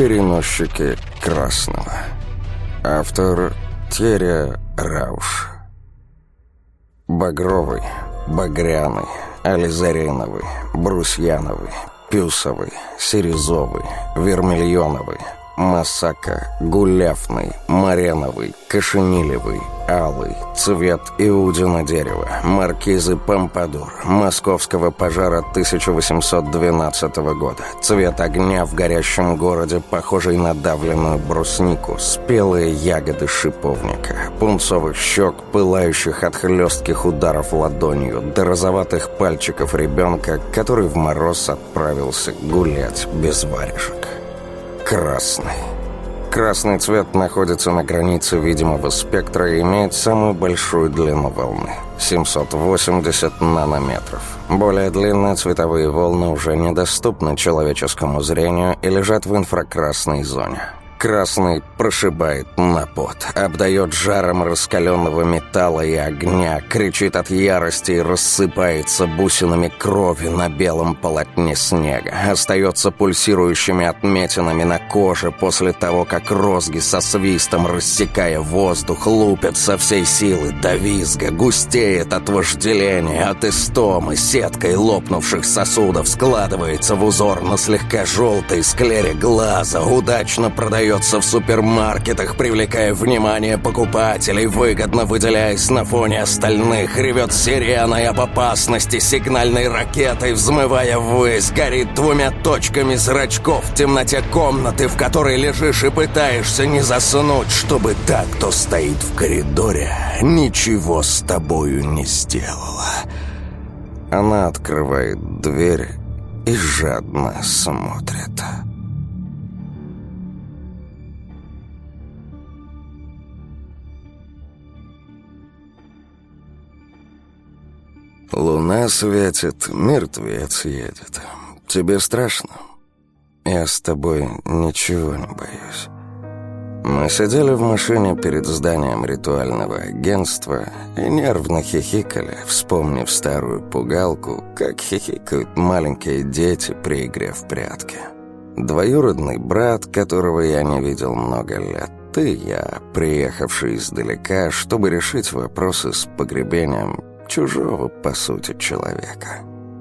переносчики красного. Автор Теря Рауш. Багровый, багряный, ализариновый, брусьяновый, пюсовый, сирезовый, вермильоновый – Масака, гуляфный, мареновый, кашенилевый, алый, цвет иудина дерева, маркизы Помпадур, московского пожара 1812 года, цвет огня в горящем городе, похожий на давленную бруснику, спелые ягоды шиповника, пунцовых щек, пылающих от хлестких ударов ладонью, до розоватых пальчиков ребенка, который в мороз отправился гулять без варежек. Красный. Красный цвет находится на границе видимого спектра и имеет самую большую длину волны – 780 нанометров. Более длинные цветовые волны уже недоступны человеческому зрению и лежат в инфракрасной зоне. Красный прошибает на пот, обдает жаром раскаленного металла и огня, кричит от ярости и рассыпается бусинами крови на белом полотне снега, остается пульсирующими отметинами на коже после того, как розги со свистом, рассекая воздух, лупят со всей силы до визга, густеет от вожделения, от истомы, сеткой лопнувших сосудов складывается в узор на слегка желтой склере глаза, удачно продает продается в супермаркетах, привлекая внимание покупателей, выгодно выделяясь на фоне остальных, ревет сиреной об опасности, сигнальной ракетой, взмывая ввысь, горит двумя точками зрачков в темноте комнаты, в которой лежишь и пытаешься не заснуть, чтобы та, кто стоит в коридоре, ничего с тобою не сделала. Она открывает дверь и жадно смотрит. Луна светит, мертвец едет. Тебе страшно? Я с тобой ничего не боюсь. Мы сидели в машине перед зданием ритуального агентства и нервно хихикали, вспомнив старую пугалку, как хихикают маленькие дети при игре в прятки. Двоюродный брат, которого я не видел много лет, ты я, приехавший издалека, чтобы решить вопросы с погребением чужого, по сути, человека.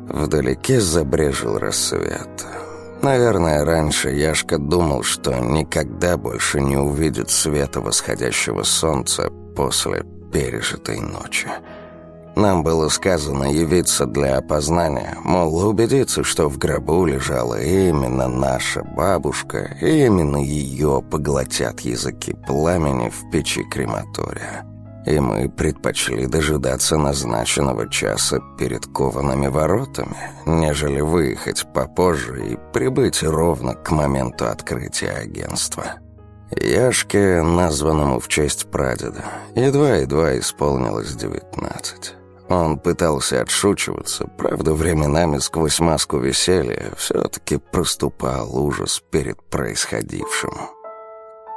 Вдалеке забрежил рассвет. Наверное, раньше Яшка думал, что никогда больше не увидит света восходящего солнца после пережитой ночи. Нам было сказано явиться для опознания, мол, убедиться, что в гробу лежала именно наша бабушка, и именно ее поглотят языки пламени в печи крематория и мы предпочли дожидаться назначенного часа перед коваными воротами, нежели выехать попозже и прибыть ровно к моменту открытия агентства. Яшке, названному в честь прадеда, едва-едва исполнилось девятнадцать. Он пытался отшучиваться, правда, временами сквозь маску веселья все-таки проступал ужас перед происходившим.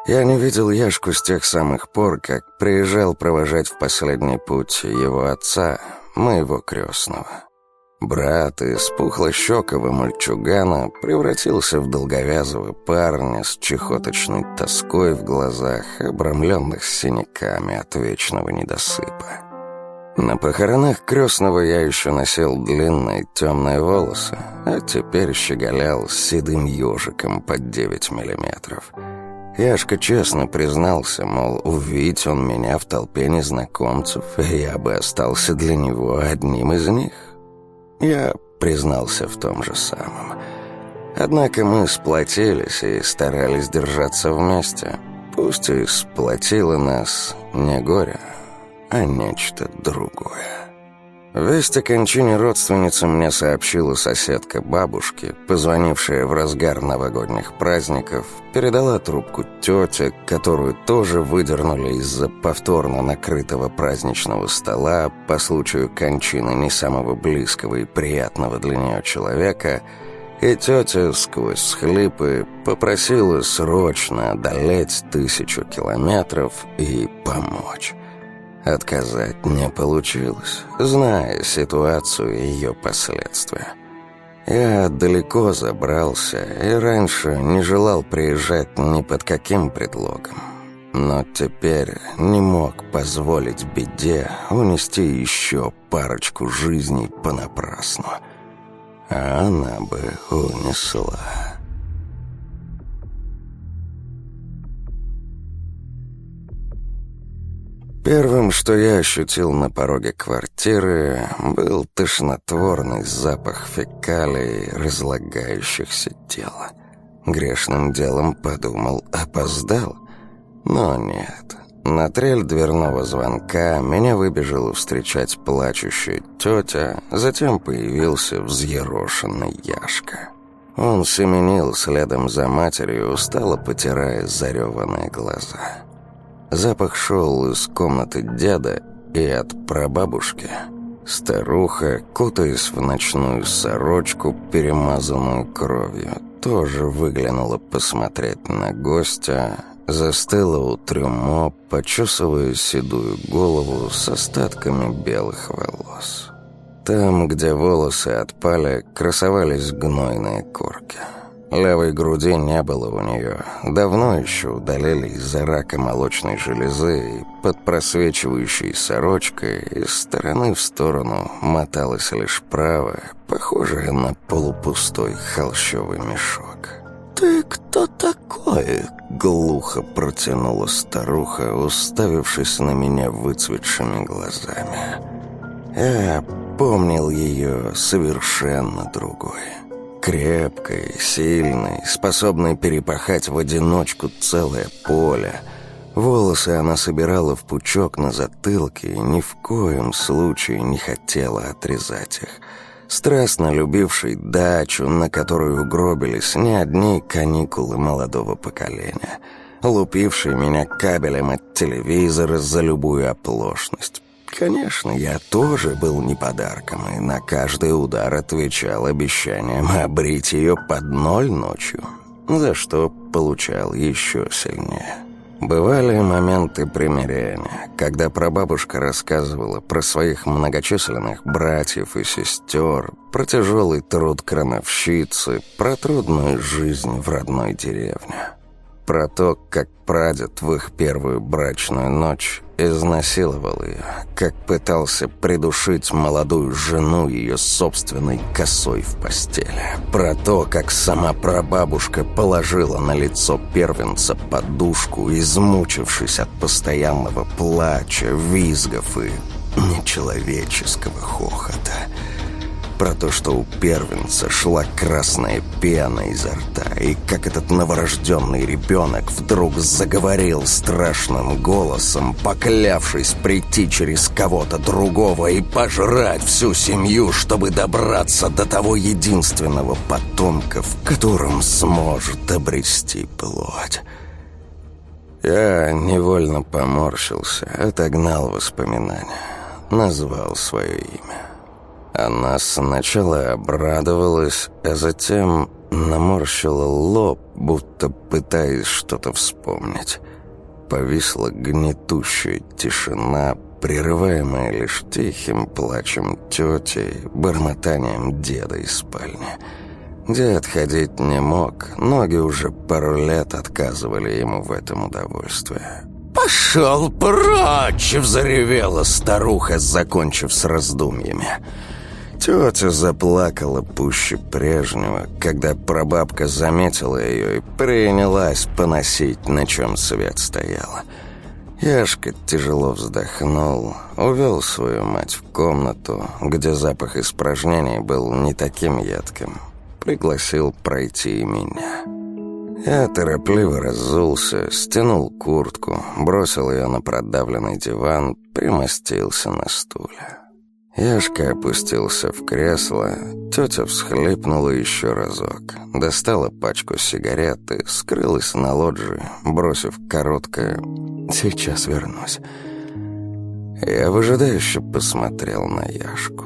Я не видел Яшку с тех самых пор, как приезжал провожать в последний путь его отца, моего крестного. Брат из пухлощекого мальчугана превратился в долговязого парня с чехоточной тоской в глазах, обрамленных синяками от вечного недосыпа. На похоронах крестного я еще носил длинные темные волосы, а теперь щеголял седым ежиком под 9 миллиметров — Яшка честно признался, мол, увидеть он меня в толпе незнакомцев, я бы остался для него одним из них. Я признался в том же самом. Однако мы сплотились и старались держаться вместе. Пусть и сплотило нас не горе, а нечто другое. Весть о кончине родственницы мне сообщила соседка бабушки, позвонившая в разгар новогодних праздников, передала трубку тете, которую тоже выдернули из-за повторно накрытого праздничного стола по случаю кончины не самого близкого и приятного для нее человека, и тетя сквозь схлипы попросила срочно одолеть тысячу километров и помочь. Отказать не получилось, зная ситуацию и ее последствия. Я далеко забрался и раньше не желал приезжать ни под каким предлогом. Но теперь не мог позволить беде унести еще парочку жизней понапрасну. А она бы унесла. Первым, что я ощутил на пороге квартиры, был тошнотворный запах фекалий, разлагающихся тела. Грешным делом подумал, опоздал. Но нет. На трель дверного звонка меня выбежала встречать плачущая тетя, затем появился взъерошенный Яшка. Он семенил следом за матерью, устало потирая зареванные глаза. Запах шел из комнаты деда и от прабабушки. Старуха, кутаясь в ночную сорочку, перемазанную кровью, тоже выглянула посмотреть на гостя, застыла у трюмо, почесывая седую голову с остатками белых волос. Там, где волосы отпали, красовались гнойные корки. Левой груди не было у нее. Давно еще удалили из-за рака молочной железы, и под просвечивающей сорочкой из стороны в сторону моталась лишь правая, похожая на полупустой холщовый мешок. «Ты кто такой?» — глухо протянула старуха, уставившись на меня выцветшими глазами. Я помнил ее совершенно другой. Крепкой, сильной, способной перепахать в одиночку целое поле. Волосы она собирала в пучок на затылке и ни в коем случае не хотела отрезать их. Страстно любивший дачу, на которую угробились не одни каникулы молодого поколения. Лупивший меня кабелем от телевизора за любую оплошность Конечно, я тоже был не подарком, и на каждый удар отвечал обещанием обрить ее под ноль ночью, за что получал еще сильнее. Бывали моменты примирения, когда прабабушка рассказывала про своих многочисленных братьев и сестер, про тяжелый труд крановщицы, про трудную жизнь в родной деревне. Про то, как прадед в их первую брачную ночь изнасиловал ее, как пытался придушить молодую жену ее собственной косой в постели. Про то, как сама прабабушка положила на лицо первенца подушку, измучившись от постоянного плача, визгов и нечеловеческого хохота про то, что у первенца шла красная пена изо рта, и как этот новорожденный ребенок вдруг заговорил страшным голосом, поклявшись прийти через кого-то другого и пожрать всю семью, чтобы добраться до того единственного потомка, в котором сможет обрести плоть. Я невольно поморщился, отогнал воспоминания, назвал свое имя. Она сначала обрадовалась, а затем наморщила лоб, будто пытаясь что-то вспомнить. Повисла гнетущая тишина, прерываемая лишь тихим плачем тети, бормотанием деда из спальни. Дед ходить не мог, ноги уже пару лет отказывали ему в этом удовольствии. «Пошел прочь!» — взревела старуха, закончив с раздумьями. Тетя заплакала пуще прежнего, когда прабабка заметила ее и принялась поносить, на чем свет стояла. Яшка тяжело вздохнул, увел свою мать в комнату, где запах испражнений был не таким едким. Пригласил пройти и меня. Я торопливо разулся, стянул куртку, бросил ее на продавленный диван, примостился на стуле. Яшка опустился в кресло, тетя всхлипнула еще разок, достала пачку сигарет и скрылась на лоджии, бросив короткое «Сейчас вернусь». Я выжидающе посмотрел на Яшку.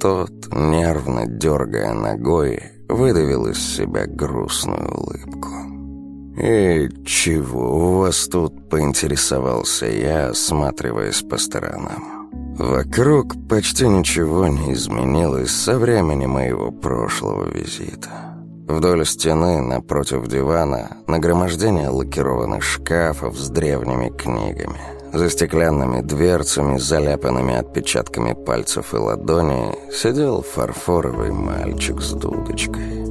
Тот, нервно дергая ногой, выдавил из себя грустную улыбку. «И чего у вас тут?» — поинтересовался я, осматриваясь по сторонам. Вокруг почти ничего не изменилось со времени моего прошлого визита. Вдоль стены, напротив дивана, нагромождение лакированных шкафов с древними книгами. За стеклянными дверцами, заляпанными отпечатками пальцев и ладоней, сидел фарфоровый мальчик с дудочкой.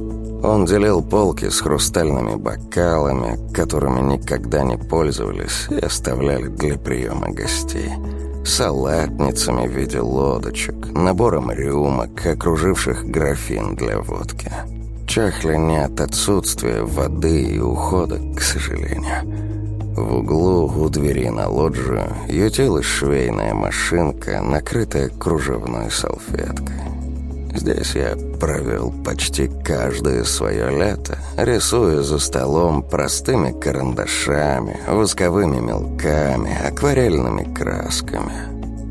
Он делил полки с хрустальными бокалами, которыми никогда не пользовались и оставляли для приема гостей – салатницами в виде лодочек, набором рюмок, окруживших графин для водки. Чахли не от отсутствия воды и ухода, к сожалению. В углу у двери на лоджию ютилась швейная машинка, накрытая кружевной салфеткой. Здесь я провел почти каждое свое лето, рисуя за столом простыми карандашами, восковыми мелками, акварельными красками.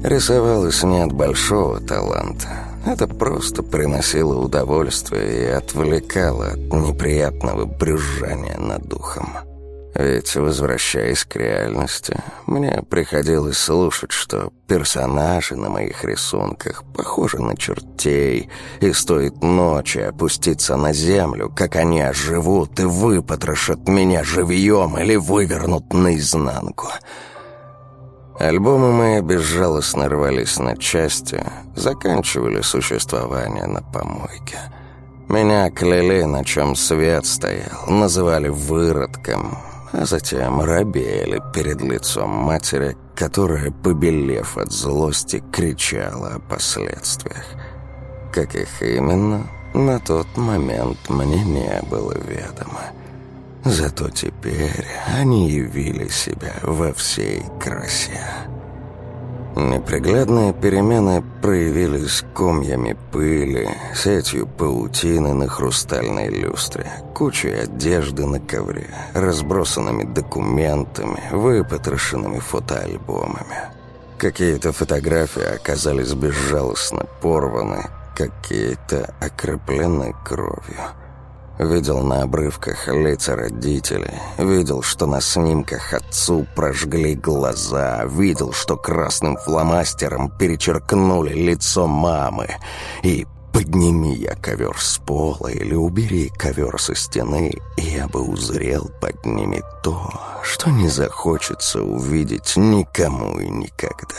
Рисовалось не от большого таланта. Это просто приносило удовольствие и отвлекало от неприятного брюзжания над духом. Ведь, возвращаясь к реальности, мне приходилось слушать, что персонажи на моих рисунках похожи на чертей, и стоит ночи опуститься на землю, как они оживут и выпотрошат меня живьем или вывернут наизнанку. Альбомы мои безжалостно рвались на части, заканчивали существование на помойке. Меня кляли, на чем свет стоял, называли выродком — а затем робели перед лицом матери, которая, побелев от злости, кричала о последствиях. Как их именно, на тот момент мне не было ведомо. Зато теперь они явили себя во всей красе. Неприглядные перемены проявились комьями пыли, сетью паутины на хрустальной люстре, кучей одежды на ковре, разбросанными документами, выпотрошенными фотоальбомами. Какие-то фотографии оказались безжалостно порваны, какие-то окроплены кровью. Видел на обрывках лица родителей, видел, что на снимках отцу прожгли глаза, видел, что красным фломастером перечеркнули лицо мамы. И подними я ковер с пола или убери ковер со стены, и я бы узрел под ними то, что не захочется увидеть никому и никогда.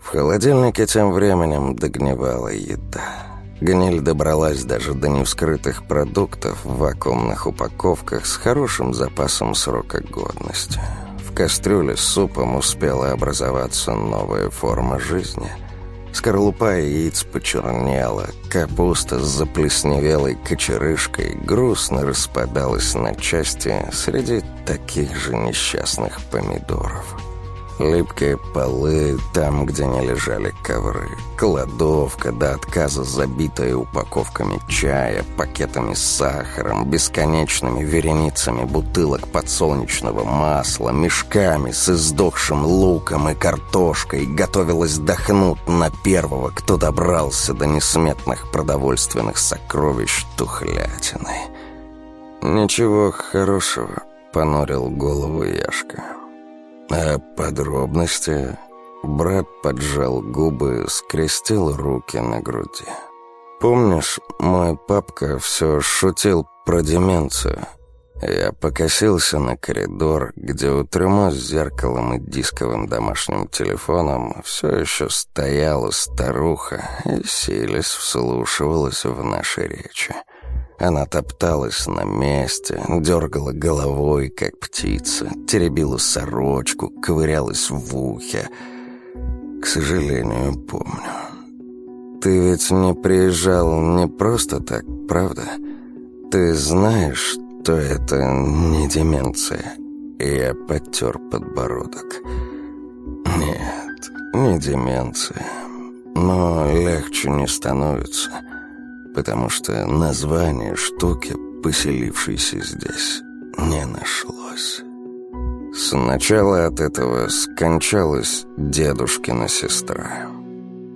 В холодильнике тем временем догнивала еда. Гниль добралась даже до невскрытых продуктов в вакуумных упаковках с хорошим запасом срока годности. В кастрюле с супом успела образоваться новая форма жизни. Скорлупа яиц почернела, капуста с заплесневелой кочерышкой грустно распадалась на части среди таких же несчастных помидоров. Липкие полы там, где не лежали ковры. Кладовка до отказа, забитая упаковками чая, пакетами с сахаром, бесконечными вереницами бутылок подсолнечного масла, мешками с издохшим луком и картошкой, готовилась дохнуть на первого, кто добрался до несметных продовольственных сокровищ тухлятины. «Ничего хорошего», — понурил голову Яшка. А подробности... Брат поджал губы, скрестил руки на груди. «Помнишь, мой папка все шутил про деменцию?» Я покосился на коридор, где у трюмо с зеркалом и дисковым домашним телефоном все еще стояла старуха и силясь вслушивалась в наши речи. Она топталась на месте, дергала головой, как птица, теребила сорочку, ковырялась в ухе. К сожалению, помню. Ты ведь не приезжал не просто так, правда? Ты знаешь, что это не деменция. Я потер подбородок. Нет, не деменция. Но легче не становится потому что название штуки, поселившейся здесь, не нашлось. Сначала от этого скончалась дедушкина сестра.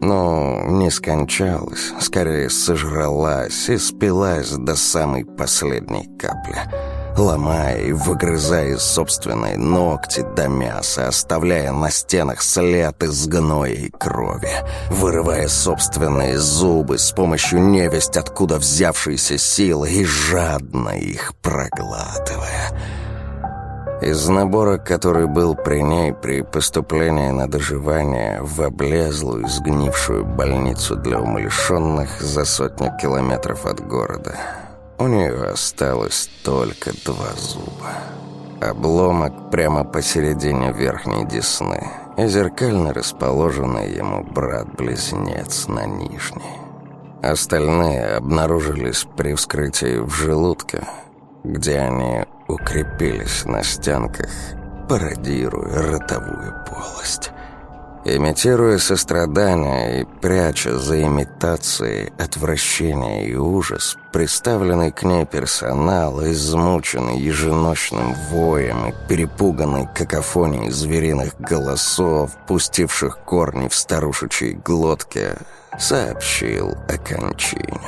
Но не скончалась, скорее сожралась и спилась до самой последней капли. Ломая и выгрызая собственные ногти до мяса, оставляя на стенах след из гноя и крови, вырывая собственные зубы с помощью невесть откуда взявшейся силы и жадно их проглатывая. Из набора, который был при ней при поступлении на доживание в облезлую, сгнившую больницу для умалишенных за сотню километров от города, у нее осталось только два зуба. Обломок прямо посередине верхней десны и зеркально расположенный ему брат-близнец на нижней. Остальные обнаружились при вскрытии в желудке, где они укрепились на стенках, пародируя ротовую полость. Имитируя сострадание и пряча за имитацией отвращение и ужас, приставленный к ней персонал, измученный еженочным воем и перепуганный какофонией звериных голосов, пустивших корни в старушечьей глотке, сообщил о кончине.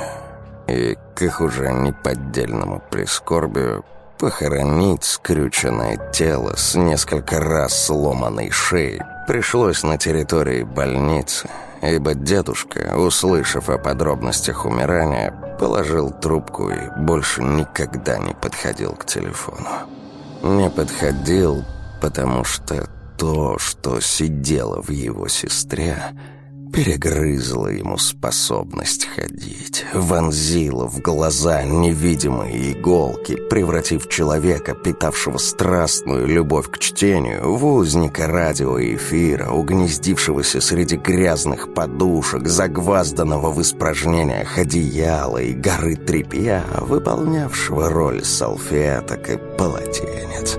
И, к их уже неподдельному прискорбию, Похоронить скрюченное тело с несколько раз сломанной шеей пришлось на территории больницы, ибо дедушка, услышав о подробностях умирания, положил трубку и больше никогда не подходил к телефону. Не подходил, потому что то, что сидело в его сестре, перегрызла ему способность ходить, вонзила в глаза невидимые иголки, превратив человека, питавшего страстную любовь к чтению, в узника радиоэфира, угнездившегося среди грязных подушек, загвазданного в испражнениях одеяла и горы тряпья, выполнявшего роль салфеток и полотенец.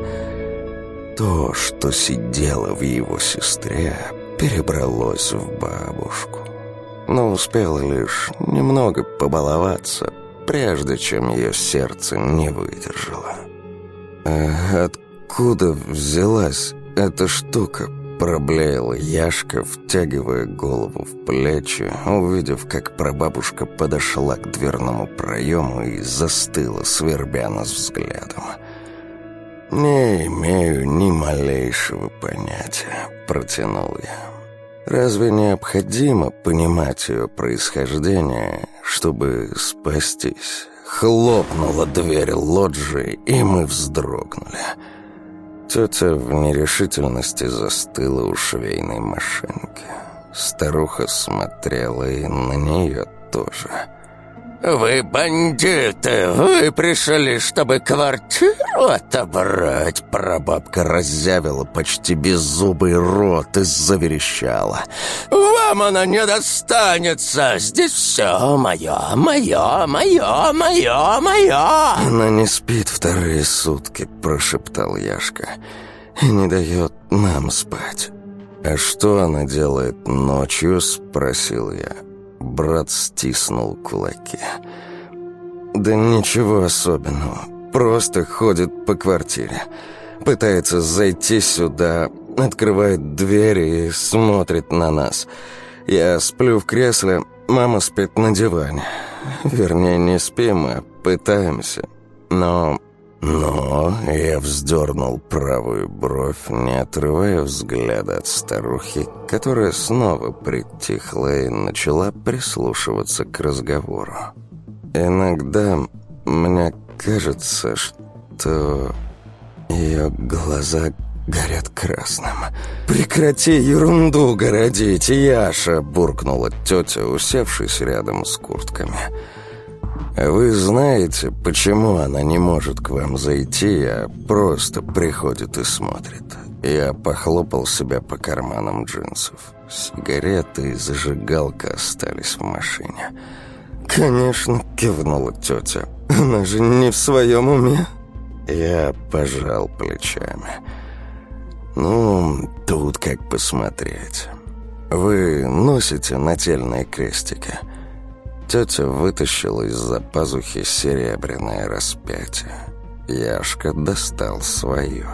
То, что сидело в его сестре, перебралось в бабушку. Но успела лишь немного побаловаться, прежде чем ее сердце не выдержало. «А откуда взялась эта штука?» Проблеяла Яшка, втягивая голову в плечи, увидев, как прабабушка подошла к дверному проему и застыла, свербя нас взглядом. «Не имею ни малейшего понятия», — протянул я. «Разве необходимо понимать ее происхождение, чтобы спастись?» Хлопнула дверь лоджии, и мы вздрогнули. Тетя в нерешительности застыла у швейной машинки. Старуха смотрела и на нее тоже. «Вы бандиты! Вы пришли, чтобы квартиру отобрать!» Прабабка разъявила почти беззубый рот и заверещала. «Вам она не достанется! Здесь все мое, мое, мое, мое, мое!» «Она не спит вторые сутки», — прошептал Яшка, «и не дает нам спать». «А что она делает ночью?» — спросил я. Брат стиснул кулаки. «Да ничего особенного. Просто ходит по квартире. Пытается зайти сюда, открывает дверь и смотрит на нас. Я сплю в кресле, мама спит на диване. Вернее, не спим, а пытаемся. Но но я вздернул правую бровь, не отрывая взгляда от старухи, которая снова притихла и начала прислушиваться к разговору. Иногда мне кажется, что ее глаза горят красным. «Прекрати ерунду городить, Яша!» — буркнула тетя, усевшись рядом с куртками. «Я «Вы знаете, почему она не может к вам зайти, а просто приходит и смотрит?» Я похлопал себя по карманам джинсов. Сигареты и зажигалка остались в машине. «Конечно», — кивнула тетя. «Она же не в своем уме». Я пожал плечами. «Ну, тут как посмотреть. Вы носите нательные крестики?» Тетя вытащила из-за пазухи серебряное распятие. Яшка достал свое.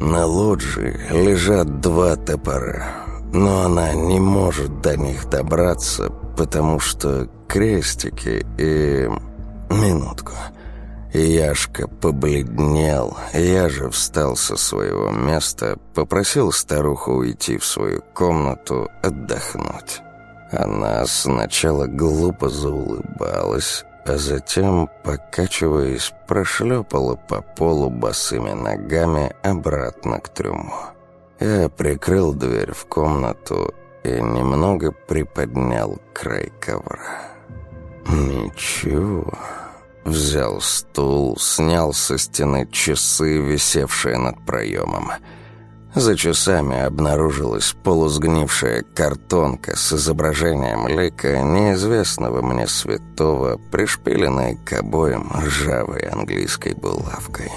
На лоджии лежат два топора, но она не может до них добраться, потому что крестики и... Минутку. Яшка побледнел, я же встал со своего места, попросил старуху уйти в свою комнату отдохнуть. Она сначала глупо заулыбалась, а затем, покачиваясь, прошлепала по полу босыми ногами обратно к трюму. Я прикрыл дверь в комнату и немного приподнял край ковра. «Ничего...» Взял стул, снял со стены часы, висевшие над проемом. За часами обнаружилась полусгнившая картонка с изображением лика неизвестного мне святого, пришпиленной к обоим ржавой английской булавкой.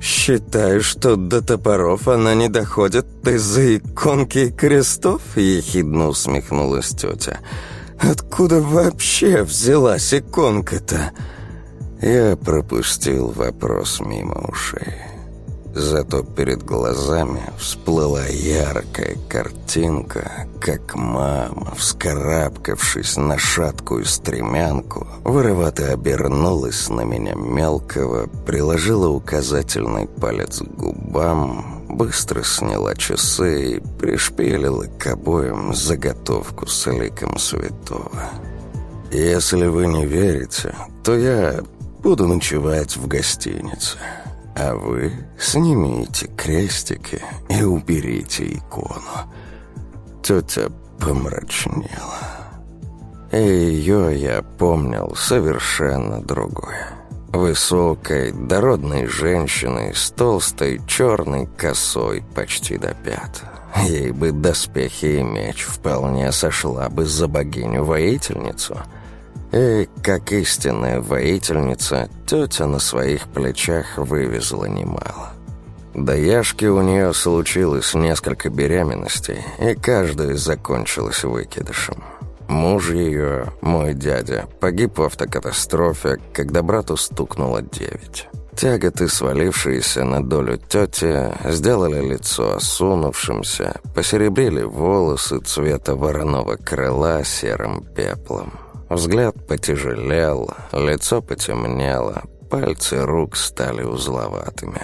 «Считаешь, что до топоров она не доходит из-за иконки и крестов?» — ехидно усмехнулась тетя. «Откуда вообще взялась иконка-то?» Я пропустил вопрос мимо ушей. Зато перед глазами всплыла яркая картинка, как мама, вскарабкавшись на шаткую стремянку, воровато обернулась на меня мелкого, приложила указательный палец к губам, быстро сняла часы и пришпилила к обоим заготовку с ликом святого. «Если вы не верите, то я Буду ночевать в гостинице. А вы снимите крестики и уберите икону. Тетя помрачнела. Ее я помнил совершенно другое. Высокой, дородной женщиной с толстой черной косой почти до пят. Ей бы доспехи и меч вполне сошла бы за богиню-воительницу — и, как истинная воительница, тетя на своих плечах вывезла немало. До Яшки у нее случилось несколько беременностей, и каждая закончилась выкидышем. Муж ее, мой дядя, погиб в автокатастрофе, когда брату стукнуло девять. Тяготы, свалившиеся на долю тети, сделали лицо осунувшимся, посеребрили волосы цвета вороного крыла серым пеплом. Взгляд потяжелел, лицо потемнело, пальцы рук стали узловатыми.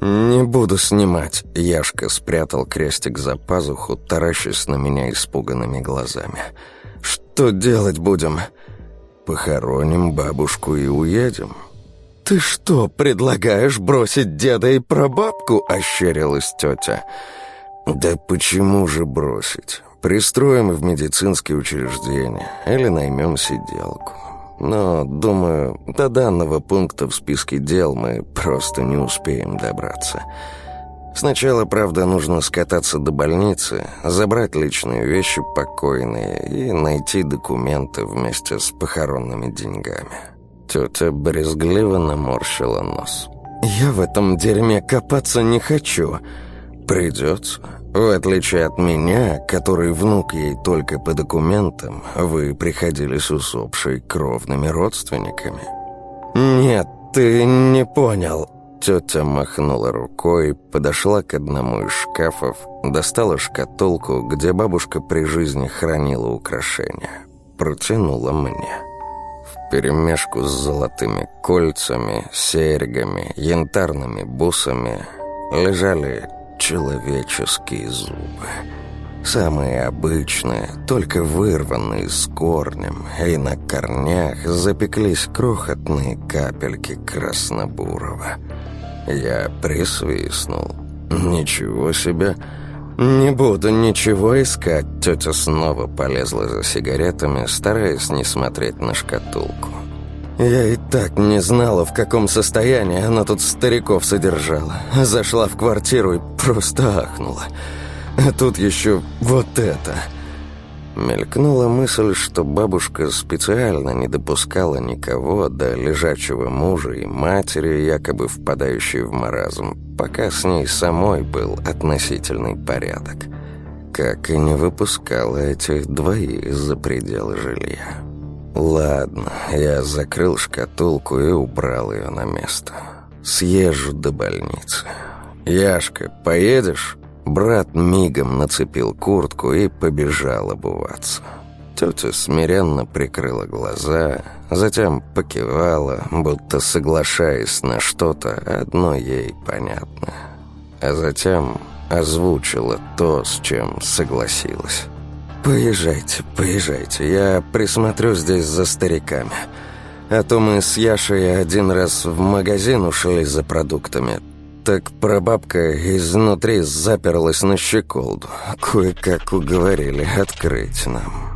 «Не буду снимать», — Яшка спрятал крестик за пазуху, таращась на меня испуганными глазами. «Что делать будем?» «Похороним бабушку и уедем». «Ты что, предлагаешь бросить деда и прабабку?» — ощерилась тетя. «Да почему же бросить? Пристроим в медицинские учреждения или наймем сиделку. Но, думаю, до данного пункта в списке дел мы просто не успеем добраться. Сначала, правда, нужно скататься до больницы, забрать личные вещи покойные и найти документы вместе с похоронными деньгами. Тетя брезгливо наморщила нос. «Я в этом дерьме копаться не хочу. Придется». В отличие от меня, который внук ей только по документам, вы приходили с усопшей кровными родственниками. Нет, ты не понял. Тетя махнула рукой, подошла к одному из шкафов, достала шкатулку, где бабушка при жизни хранила украшения. Протянула мне. В перемешку с золотыми кольцами, серьгами, янтарными бусами лежали человеческие зубы. Самые обычные, только вырванные с корнем, и на корнях запеклись крохотные капельки краснобурого. Я присвистнул. «Ничего себе!» «Не буду ничего искать», — тетя снова полезла за сигаретами, стараясь не смотреть на шкатулку. Я и так не знала, в каком состоянии она тут стариков содержала. Зашла в квартиру и просто ахнула. А тут еще вот это. Мелькнула мысль, что бабушка специально не допускала никого до лежачего мужа и матери, якобы впадающей в маразм, пока с ней самой был относительный порядок. Как и не выпускала этих двоих за пределы жилья. Ладно, я закрыл шкатулку и убрал ее на место. Съезжу до больницы. Яшка, поедешь? Брат мигом нацепил куртку и побежал обуваться. Тетя смиренно прикрыла глаза, затем покивала, будто соглашаясь на что-то одно ей понятно. А затем озвучила то, с чем согласилась. «Поезжайте, поезжайте, я присмотрю здесь за стариками. А то мы с Яшей один раз в магазин ушли за продуктами, так прабабка изнутри заперлась на щеколду. Кое-как уговорили открыть нам».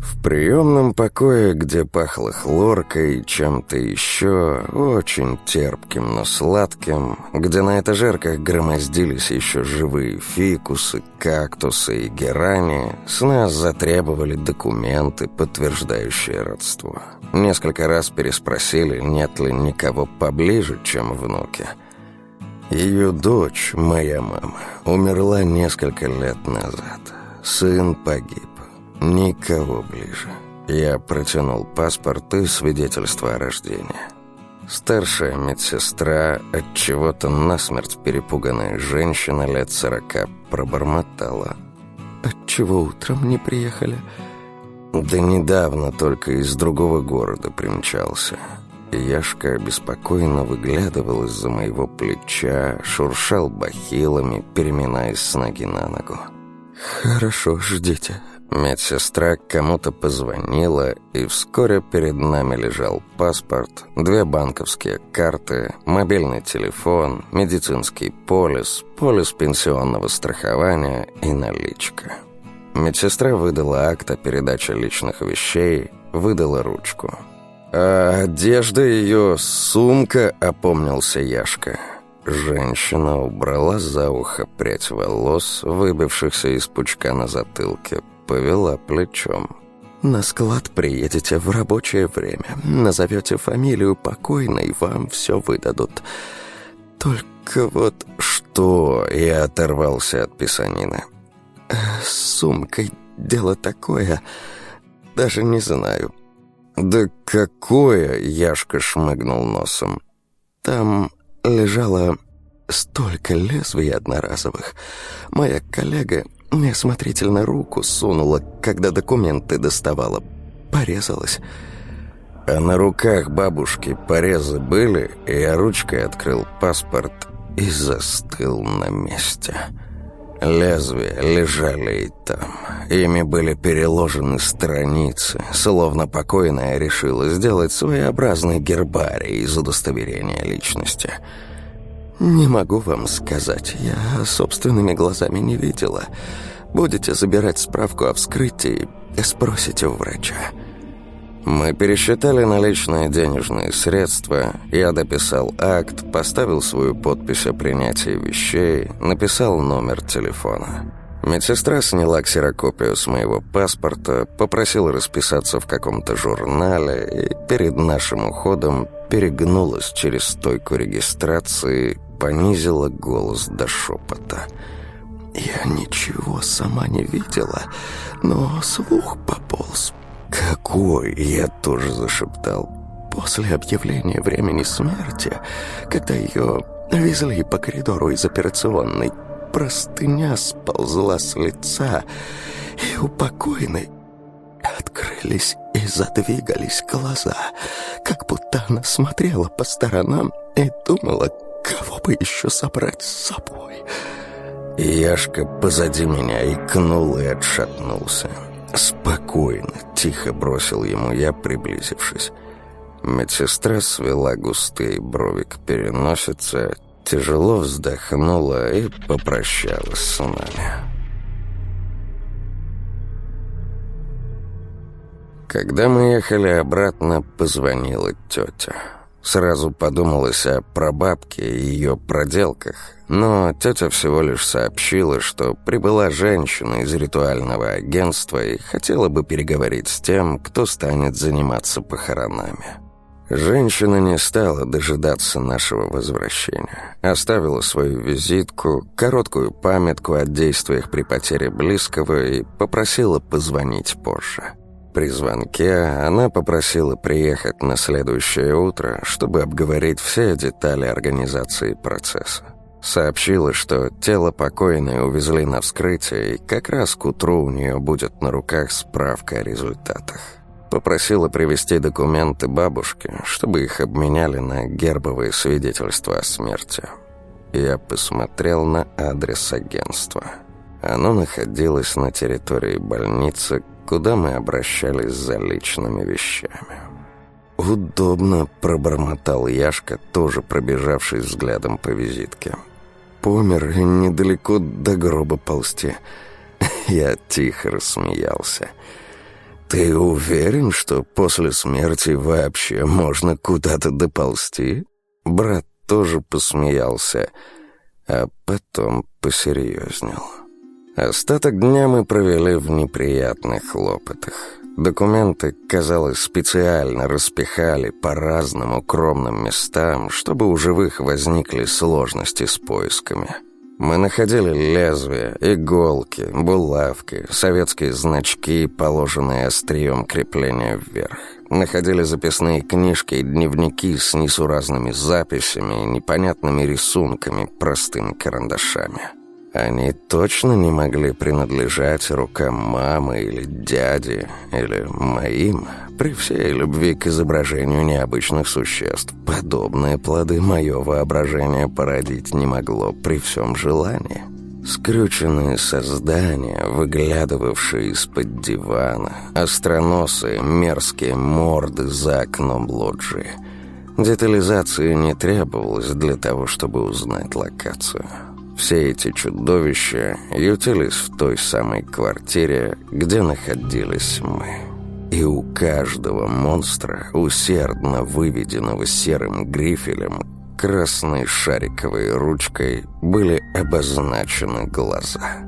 В приемном покое, где пахло хлоркой и чем-то еще, очень терпким, но сладким, где на этажерках громоздились еще живые фикусы, кактусы и герани, с нас затребовали документы, подтверждающие родство. Несколько раз переспросили, нет ли никого поближе, чем внуки. Ее дочь, моя мама, умерла несколько лет назад. Сын погиб. Никого ближе. Я протянул паспорт и свидетельство о рождении. Старшая медсестра, от чего-то насмерть перепуганная женщина лет сорока, пробормотала. «Отчего утром не приехали?» «Да недавно только из другого города примчался». Яшка обеспокоенно выглядывал из-за моего плеча, шуршал бахилами, переминаясь с ноги на ногу. «Хорошо, ждите. Медсестра кому-то позвонила, и вскоре перед нами лежал паспорт, две банковские карты, мобильный телефон, медицинский полис, полис пенсионного страхования и наличка. Медсестра выдала акт о передаче личных вещей, выдала ручку. «А одежда ее, сумка», — опомнился Яшка. Женщина убрала за ухо прядь волос, выбившихся из пучка на затылке, повела плечом. «На склад приедете в рабочее время. Назовете фамилию покойной, вам все выдадут. Только вот что...» Я оторвался от писанины. «С сумкой дело такое. Даже не знаю». «Да какое?» — Яшка шмыгнул носом. «Там лежало столько лезвий одноразовых. Моя коллега Неосмотрительно руку сунула, когда документы доставала. Порезалась. А на руках бабушки порезы были, и я ручкой открыл паспорт и застыл на месте. Лезвия лежали и там. Ими были переложены страницы, словно покойная решила сделать своеобразный гербарий из удостоверения личности — «Не могу вам сказать. Я собственными глазами не видела. Будете забирать справку о вскрытии, спросите у врача». Мы пересчитали наличные денежные средства, я дописал акт, поставил свою подпись о принятии вещей, написал номер телефона. Медсестра сняла ксерокопию с моего паспорта, попросила расписаться в каком-то журнале и перед нашим уходом перегнулась через стойку регистрации, понизила голос до шепота. «Я ничего сама не видела, но слух пополз». «Какой?» — я тоже зашептал. «После объявления времени смерти, когда ее везли по коридору из операционной, простыня сползла с лица, и у покойной открылись и задвигались глаза, как будто она смотрела по сторонам и думала, Кого бы еще собрать с собой? Яшка позади меня икнул и отшатнулся. «Спокойно», — тихо бросил ему я, приблизившись. Медсестра свела густые брови к переносице, тяжело вздохнула и попрощалась с нами. Когда мы ехали обратно, позвонила тетя. Сразу подумалось о прабабке и ее проделках, но тетя всего лишь сообщила, что прибыла женщина из ритуального агентства и хотела бы переговорить с тем, кто станет заниматься похоронами. Женщина не стала дожидаться нашего возвращения. Оставила свою визитку, короткую памятку о действиях при потере близкого и попросила позвонить позже. При звонке она попросила приехать на следующее утро, чтобы обговорить все детали организации процесса. Сообщила, что тело покойной увезли на вскрытие, и как раз к утру у нее будет на руках справка о результатах. Попросила привезти документы бабушки, чтобы их обменяли на гербовые свидетельства о смерти. Я посмотрел на адрес агентства. Оно находилось на территории больницы, куда мы обращались за личными вещами. «Удобно», — пробормотал Яшка, тоже пробежавшись взглядом по визитке. «Помер и недалеко до гроба ползти». Я тихо рассмеялся. «Ты уверен, что после смерти вообще можно куда-то доползти?» Брат тоже посмеялся, а потом посерьезнел. Остаток дня мы провели в неприятных хлопотах. Документы, казалось, специально распихали по разным укромным местам, чтобы у живых возникли сложности с поисками. Мы находили лезвия, иголки, булавки, советские значки, положенные острием крепления вверх. Находили записные книжки и дневники с несуразными записями и непонятными рисунками простыми карандашами. Они точно не могли принадлежать рукам мамы или дяди, или моим, при всей любви к изображению необычных существ. Подобные плоды мое воображение породить не могло при всем желании. Скрюченные создания, выглядывавшие из-под дивана, остроносые мерзкие морды за окном лоджии. Детализации не требовалось для того, чтобы узнать локацию. Все эти чудовища ютились в той самой квартире, где находились мы. И у каждого монстра, усердно выведенного серым грифелем, красной шариковой ручкой были обозначены глаза.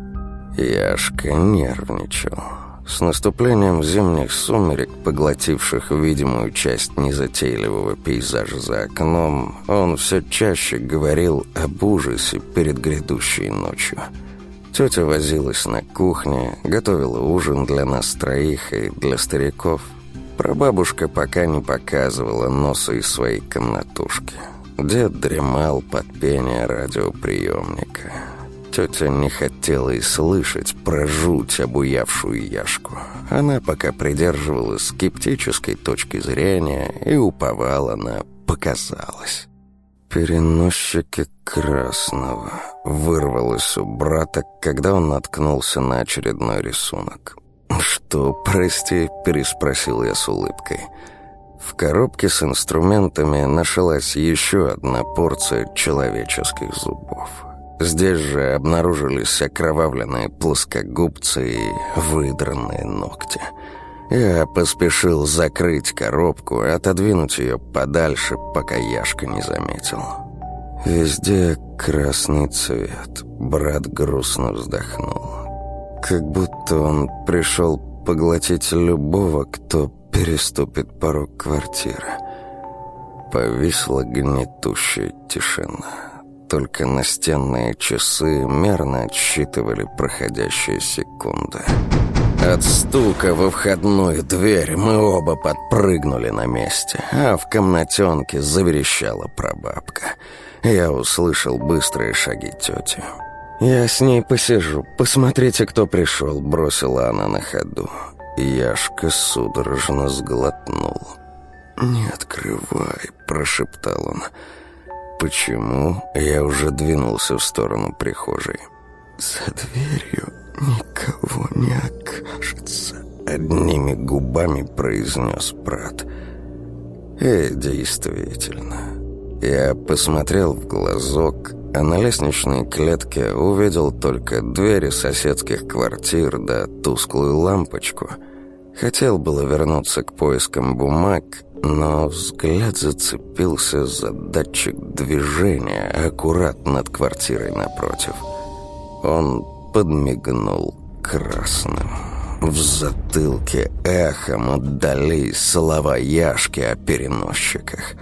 Яшка нервничал. С наступлением зимних сумерек, поглотивших видимую часть незатейливого пейзажа за окном, он все чаще говорил об ужасе перед грядущей ночью. Тетя возилась на кухне, готовила ужин для нас троих и для стариков. Прабабушка пока не показывала носа из своей комнатушки. Дед дремал под пение радиоприемника. Тетя не хотела и слышать про жуть, обуявшую Яшку. Она пока придерживалась скептической точки зрения и уповала на «показалось». «Переносчики красного» вырвалось у брата, когда он наткнулся на очередной рисунок. «Что, прости?» – переспросил я с улыбкой. В коробке с инструментами нашлась еще одна порция человеческих зубов. Здесь же обнаружились окровавленные плоскогубцы и выдранные ногти. Я поспешил закрыть коробку и отодвинуть ее подальше, пока Яшка не заметил. Везде красный цвет. Брат грустно вздохнул. Как будто он пришел поглотить любого, кто переступит порог квартиры. Повисла гнетущая тишина. Только настенные часы мерно отсчитывали проходящие секунды. От стука во входную дверь мы оба подпрыгнули на месте, а в комнатенке заверещала прабабка. Я услышал быстрые шаги тети. «Я с ней посижу. Посмотрите, кто пришел», — бросила она на ходу. Яшка судорожно сглотнул. «Не открывай», — прошептал он. Почему я уже двинулся в сторону прихожей? «За дверью никого не окажется», — одними губами произнес брат. И действительно, я посмотрел в глазок, а на лестничной клетке увидел только двери соседских квартир да тусклую лампочку. Хотел было вернуться к поискам бумаг, но взгляд зацепился за датчик движения аккурат над квартирой напротив. Он подмигнул красным. В затылке эхом отдались слова Яшки о переносчиках.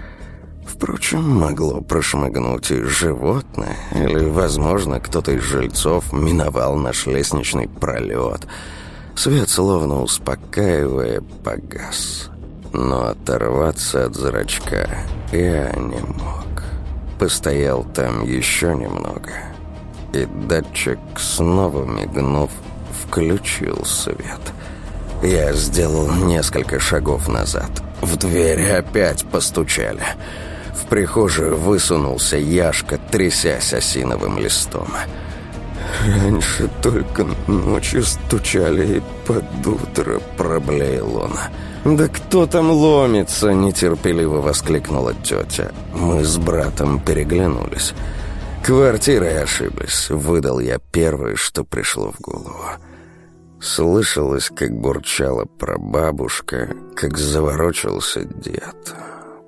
Впрочем, могло прошмыгнуть и животное, или, возможно, кто-то из жильцов миновал наш лестничный пролет. Свет, словно успокаивая, погас но оторваться от зрачка я не мог. постоял там еще немного, и датчик, снова мигнув, включил свет. Я сделал несколько шагов назад. В дверь опять постучали. В прихожую высунулся Яшка, трясясь осиновым листом. «Раньше только ночью стучали и под утро», — проблеял он. «Да кто там ломится?» — нетерпеливо воскликнула тетя. Мы с братом переглянулись. «Квартирой ошиблись», — выдал я первое, что пришло в голову. Слышалось, как бурчала прабабушка, как заворочился дед.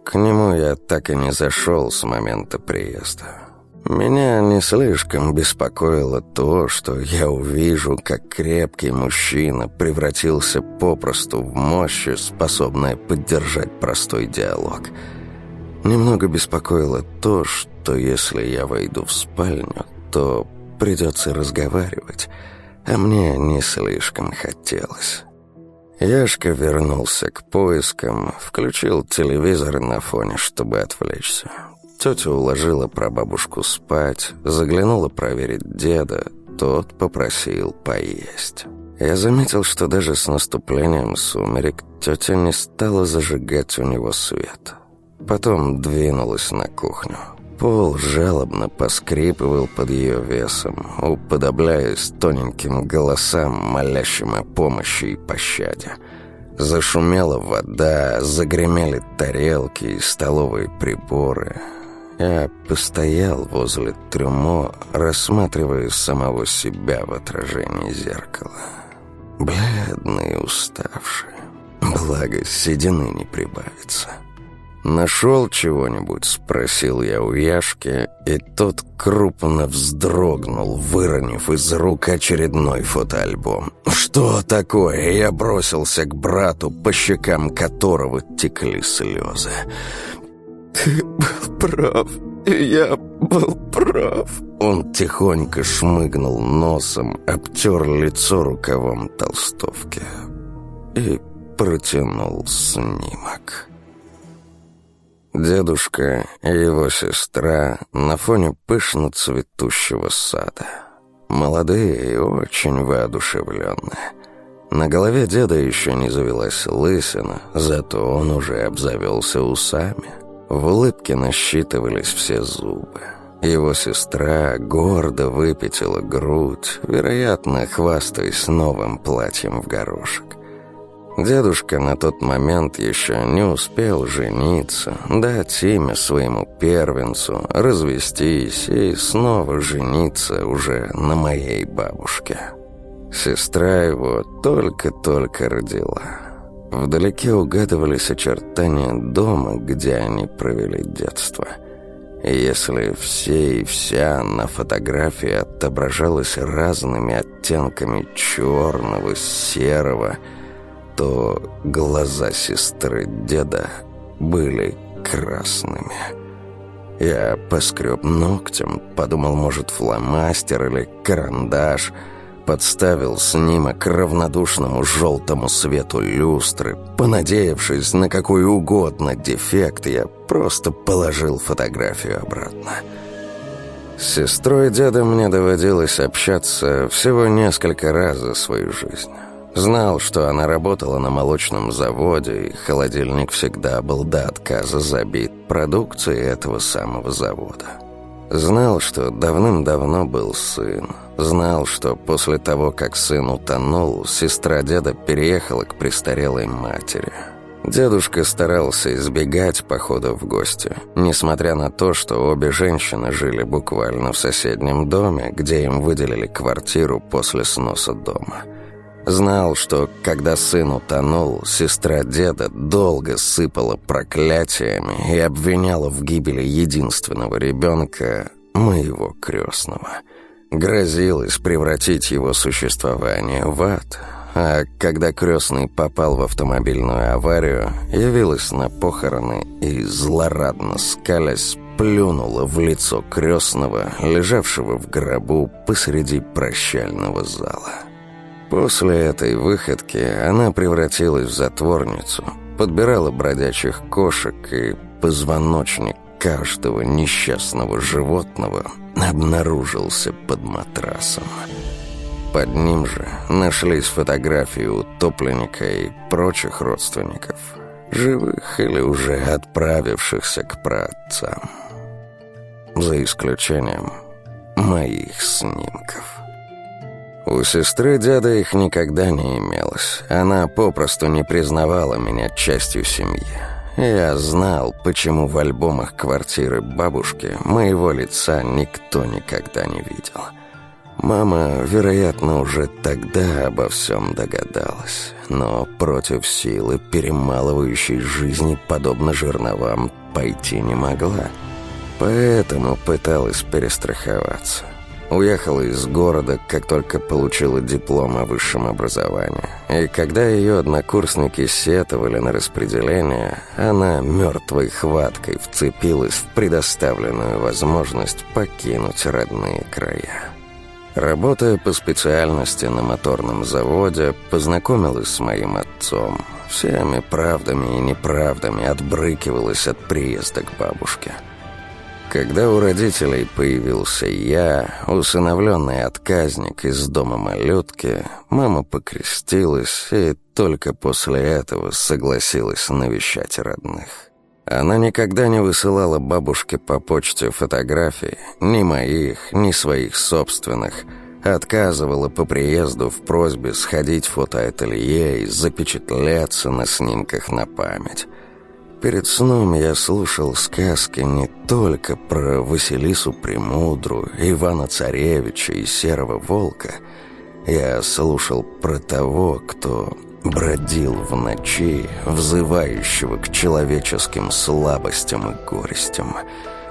К нему я так и не зашел с момента приезда. Меня не слишком беспокоило то, что я увижу, как крепкий мужчина превратился попросту в мощь, способная поддержать простой диалог. Немного беспокоило то, что если я войду в спальню, то придется разговаривать, а мне не слишком хотелось. Яшка вернулся к поискам, включил телевизор на фоне, чтобы отвлечься. Тетя уложила прабабушку спать, заглянула проверить деда, тот попросил поесть. Я заметил, что даже с наступлением сумерек тетя не стала зажигать у него свет. Потом двинулась на кухню. Пол жалобно поскрипывал под ее весом, уподобляясь тоненьким голосам, молящим о помощи и пощаде. Зашумела вода, загремели тарелки и столовые приборы — я постоял возле трюмо, рассматривая самого себя в отражении зеркала. Бледный и уставший. Благо, седины не прибавится. «Нашел чего-нибудь?» — спросил я у Яшки, и тот крупно вздрогнул, выронив из рук очередной фотоальбом. «Что такое?» Я бросился к брату, по щекам которого текли слезы. «Ты был прав, я был прав». Он тихонько шмыгнул носом, обтер лицо рукавом толстовки и протянул снимок. Дедушка и его сестра на фоне пышно цветущего сада. Молодые и очень воодушевленные. На голове деда еще не завелась лысина, зато он уже обзавелся усами. В улыбке насчитывались все зубы. Его сестра гордо выпятила грудь, вероятно, хвастаясь новым платьем в горошек. Дедушка на тот момент еще не успел жениться, дать имя своему первенцу, развестись и снова жениться уже на моей бабушке. Сестра его только-только родила. Вдалеке угадывались очертания дома, где они провели детство. И если все и вся на фотографии отображалось разными оттенками черного, серого, то глаза сестры деда были красными. Я поскреб ногтем, подумал, может, фломастер или карандаш — подставил снимок равнодушному желтому свету люстры. Понадеявшись на какой угодно дефект, я просто положил фотографию обратно. С сестрой и дедом мне доводилось общаться всего несколько раз за свою жизнь. Знал, что она работала на молочном заводе, и холодильник всегда был до отказа забит продукцией этого самого завода. Знал, что давным-давно был сын. Знал, что после того, как сын утонул, сестра деда переехала к престарелой матери. Дедушка старался избегать походов в гости, несмотря на то, что обе женщины жили буквально в соседнем доме, где им выделили квартиру после сноса дома. Знал, что когда сын утонул, сестра деда долго сыпала проклятиями и обвиняла в гибели единственного ребенка, моего крестного. Грозилась превратить его существование в ад, а когда крестный попал в автомобильную аварию, явилась на похороны и, злорадно скалясь, плюнула в лицо крестного, лежавшего в гробу посреди прощального зала. После этой выходки она превратилась в затворницу, подбирала бродячих кошек и позвоночник каждого несчастного животного обнаружился под матрасом. Под ним же нашлись фотографии утопленника и прочих родственников, живых или уже отправившихся к праотцам. За исключением моих снимков. У сестры деда их никогда не имелось. Она попросту не признавала меня частью семьи. Я знал, почему в альбомах квартиры бабушки моего лица никто никогда не видел. Мама, вероятно, уже тогда обо всем догадалась, но против силы, перемалывающей жизни, подобно жерновам, пойти не могла. Поэтому пыталась перестраховаться. Уехала из города, как только получила диплом о высшем образовании. И когда ее однокурсники сетовали на распределение, она мертвой хваткой вцепилась в предоставленную возможность покинуть родные края. Работая по специальности на моторном заводе, познакомилась с моим отцом. Всеми правдами и неправдами отбрыкивалась от приезда к бабушке. Когда у родителей появился я, усыновленный отказник из дома малютки, мама покрестилась и только после этого согласилась навещать родных. Она никогда не высылала бабушке по почте фотографий, ни моих, ни своих собственных, отказывала по приезду в просьбе сходить в фотоателье и запечатляться на снимках на память. Перед сном я слушал сказки не только про Василису Премудрую, Ивана Царевича и Серого Волка. Я слушал про того, кто бродил в ночи, взывающего к человеческим слабостям и горестям.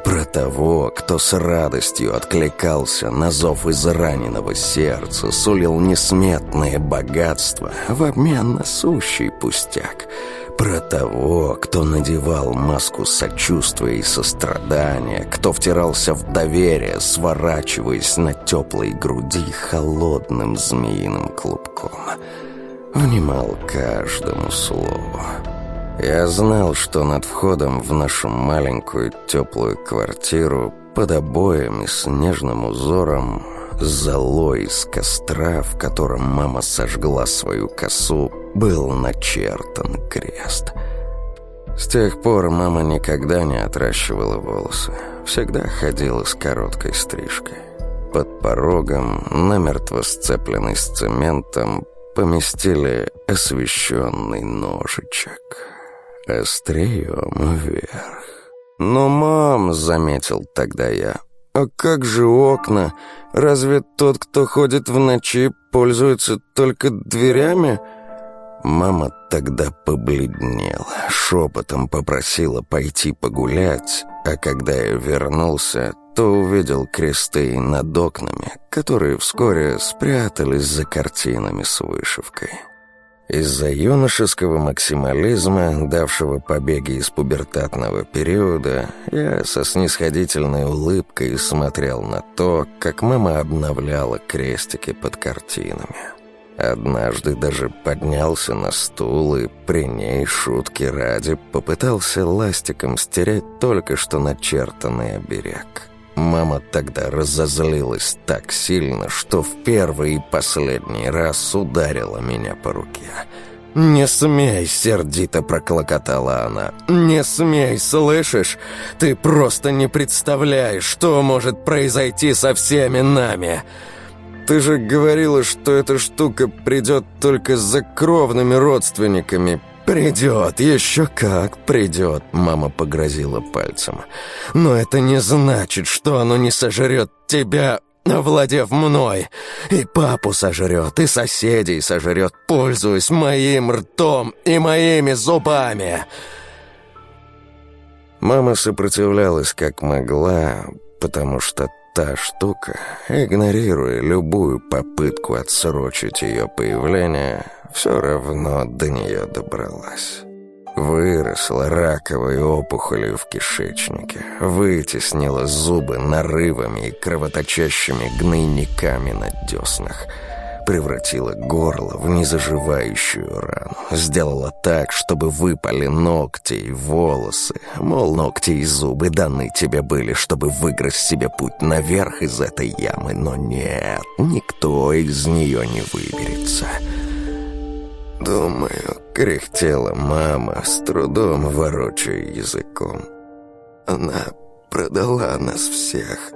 Про того, кто с радостью откликался на зов из раненого сердца, сулил несметное богатство в обмен на сущий пустяк — про того, кто надевал маску сочувствия и сострадания, кто втирался в доверие, сворачиваясь на теплой груди холодным змеиным клубком. Внимал каждому слову. Я знал, что над входом в нашу маленькую теплую квартиру под обоями с нежным узором золой из костра, в котором мама сожгла свою косу, был начертан крест. С тех пор мама никогда не отращивала волосы, всегда ходила с короткой стрижкой. Под порогом, намертво сцепленный с цементом, поместили освещенный ножичек. Острием вверх. «Но, мам», — заметил тогда я, — «а как же окна? Разве тот, кто ходит в ночи, пользуется только дверями?» Мама тогда побледнела, шепотом попросила пойти погулять, а когда я вернулся, то увидел кресты над окнами, которые вскоре спрятались за картинами с вышивкой. Из-за юношеского максимализма, давшего побеги из пубертатного периода, я со снисходительной улыбкой смотрел на то, как мама обновляла крестики под картинами. Однажды даже поднялся на стул и при ней, шутки ради, попытался ластиком стереть только что начертанный оберег. Мама тогда разозлилась так сильно, что в первый и последний раз ударила меня по руке. «Не смей!» — сердито проклокотала она. «Не смей, слышишь? Ты просто не представляешь, что может произойти со всеми нами!» Ты же говорила, что эта штука придет только за кровными родственниками. Придет, еще как придет, мама погрозила пальцем. Но это не значит, что оно не сожрет тебя, овладев мной. И папу сожрет, и соседей сожрет, пользуясь моим ртом и моими зубами. Мама сопротивлялась как могла, потому что та штука, игнорируя любую попытку отсрочить ее появление, все равно до нее добралась. Выросла раковой опухолью в кишечнике, вытеснила зубы нарывами и кровоточащими гнойниками на деснах, превратила горло в незаживающую рану. Сделала так, чтобы выпали ногти и волосы. Мол, ногти и зубы даны тебе были, чтобы выиграть себе путь наверх из этой ямы. Но нет, никто из нее не выберется. Думаю, кряхтела мама, с трудом ворочая языком. Она продала нас всех,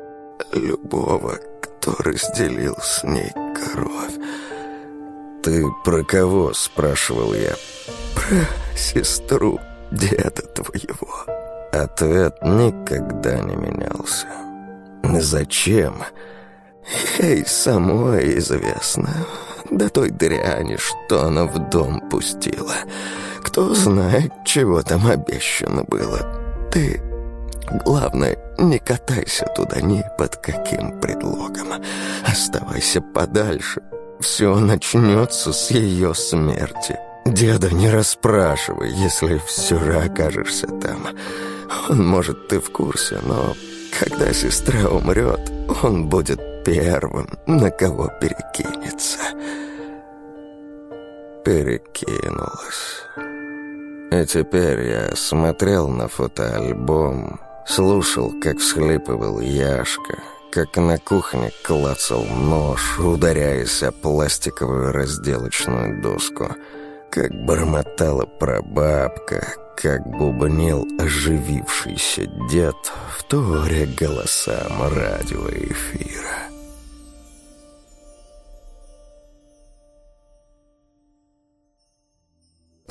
любого, кто разделил с ней кровь. «Ты про кого?» — спрашивал я. «Про сестру деда твоего». Ответ никогда не менялся. «Зачем?» Ей самой известно. Да той дряни, что она в дом пустила. Кто знает, чего там обещано было. Ты Главное, не катайся туда ни под каким предлогом. Оставайся подальше. Все начнется с ее смерти. Деда не расспрашивай, если все же окажешься там. Он, может, ты в курсе, но когда сестра умрет, он будет первым, на кого перекинется. Перекинулась. И теперь я смотрел на фотоальбом Слушал, как всхлипывал Яшка, как на кухне клацал нож, ударяясь о пластиковую разделочную доску, как бормотала прабабка, как бубнил оживившийся дед, вторя голосам радиоэфира.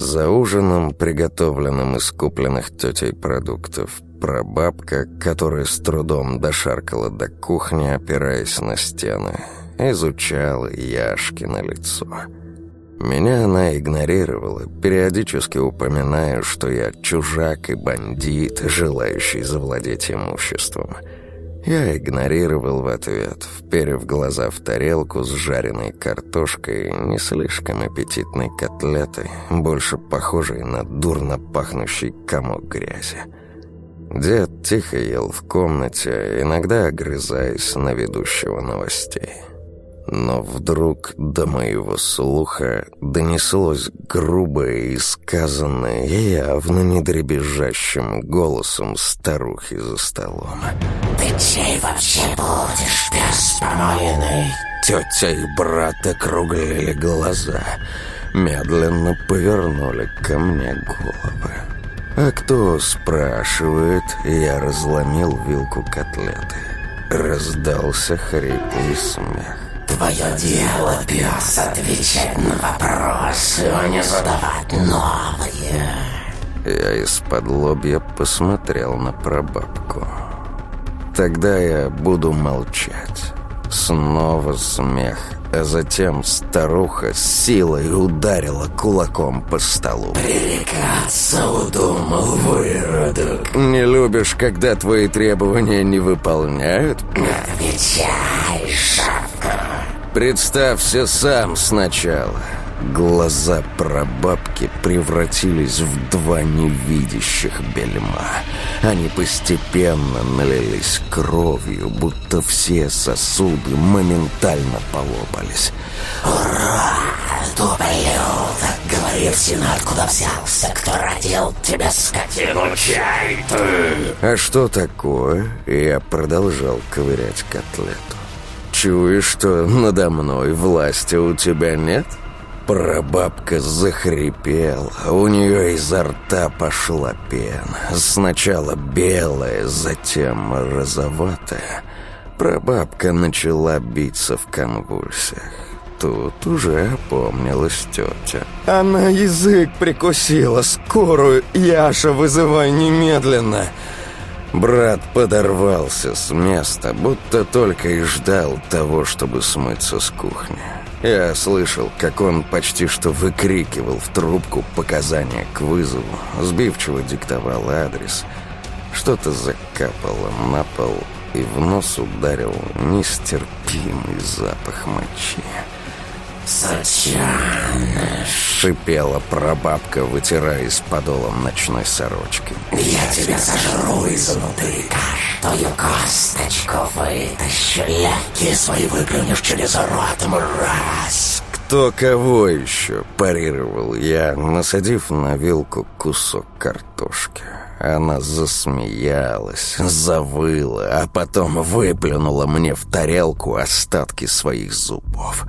За ужином, приготовленным из купленных тетей продуктов, прабабка, которая с трудом дошаркала до кухни, опираясь на стены, изучала Яшки на лицо. Меня она игнорировала, периодически упоминая, что я чужак и бандит, желающий завладеть имуществом. Я игнорировал в ответ, вперев глаза в тарелку с жареной картошкой и не слишком аппетитной котлетой, больше похожей на дурно пахнущий комок грязи. Дед тихо ел в комнате, иногда огрызаясь на ведущего новостей. Но вдруг до моего слуха донеслось грубое и сказанное явно недребезжащим голосом старухи за столом. «Ты чей вообще будешь, пес помоленный?» Тетя и брат округлили глаза, медленно повернули ко мне головы. «А кто спрашивает?» Я разломил вилку котлеты. Раздался хриплый смех. «Твое дело, пес, отвечать на вопросы, а не задавать новые!» Я из-под лобья посмотрел на прабабку. «Тогда я буду молчать». Снова смех а затем старуха с силой ударила кулаком по столу. «Пререкаться удумал, выродок!» «Не любишь, когда твои требования не выполняют?» «Отвечай, шавка!» «Представься сам сначала!» Глаза прабабки превратились в два невидящих бельма. Они постепенно налились кровью, будто все сосуды моментально полопались. «Ура! Ублюдок! Говори всем, откуда взялся, кто родил тебя, скотину, чай ты!» «А что такое?» Я продолжал ковырять котлету. «Чуешь, что надо мной власти у тебя нет?» Прабабка захрипела, у нее изо рта пошла пена. Сначала белая, затем розоватая. Прабабка начала биться в конвульсиях. Тут уже опомнилась тетя. «Она язык прикусила! Скорую, Яша, вызывай немедленно!» Брат подорвался с места, будто только и ждал того, чтобы смыться с кухни. Я слышал, как он почти что выкрикивал в трубку показания к вызову, сбивчиво диктовал адрес. Что-то закапало на пол, и в нос ударил нестерпимый запах мочи. «Сачан!» — шипела прабабка, вытираясь подолом ночной сорочки. «Я тебя сожру изнутри, Каш!» твою косточку вытащу. Ляки свои выплюнешь через рот, мразь. «Кто кого еще?» – парировал я, насадив на вилку кусок картошки. Она засмеялась, завыла, а потом выплюнула мне в тарелку остатки своих зубов.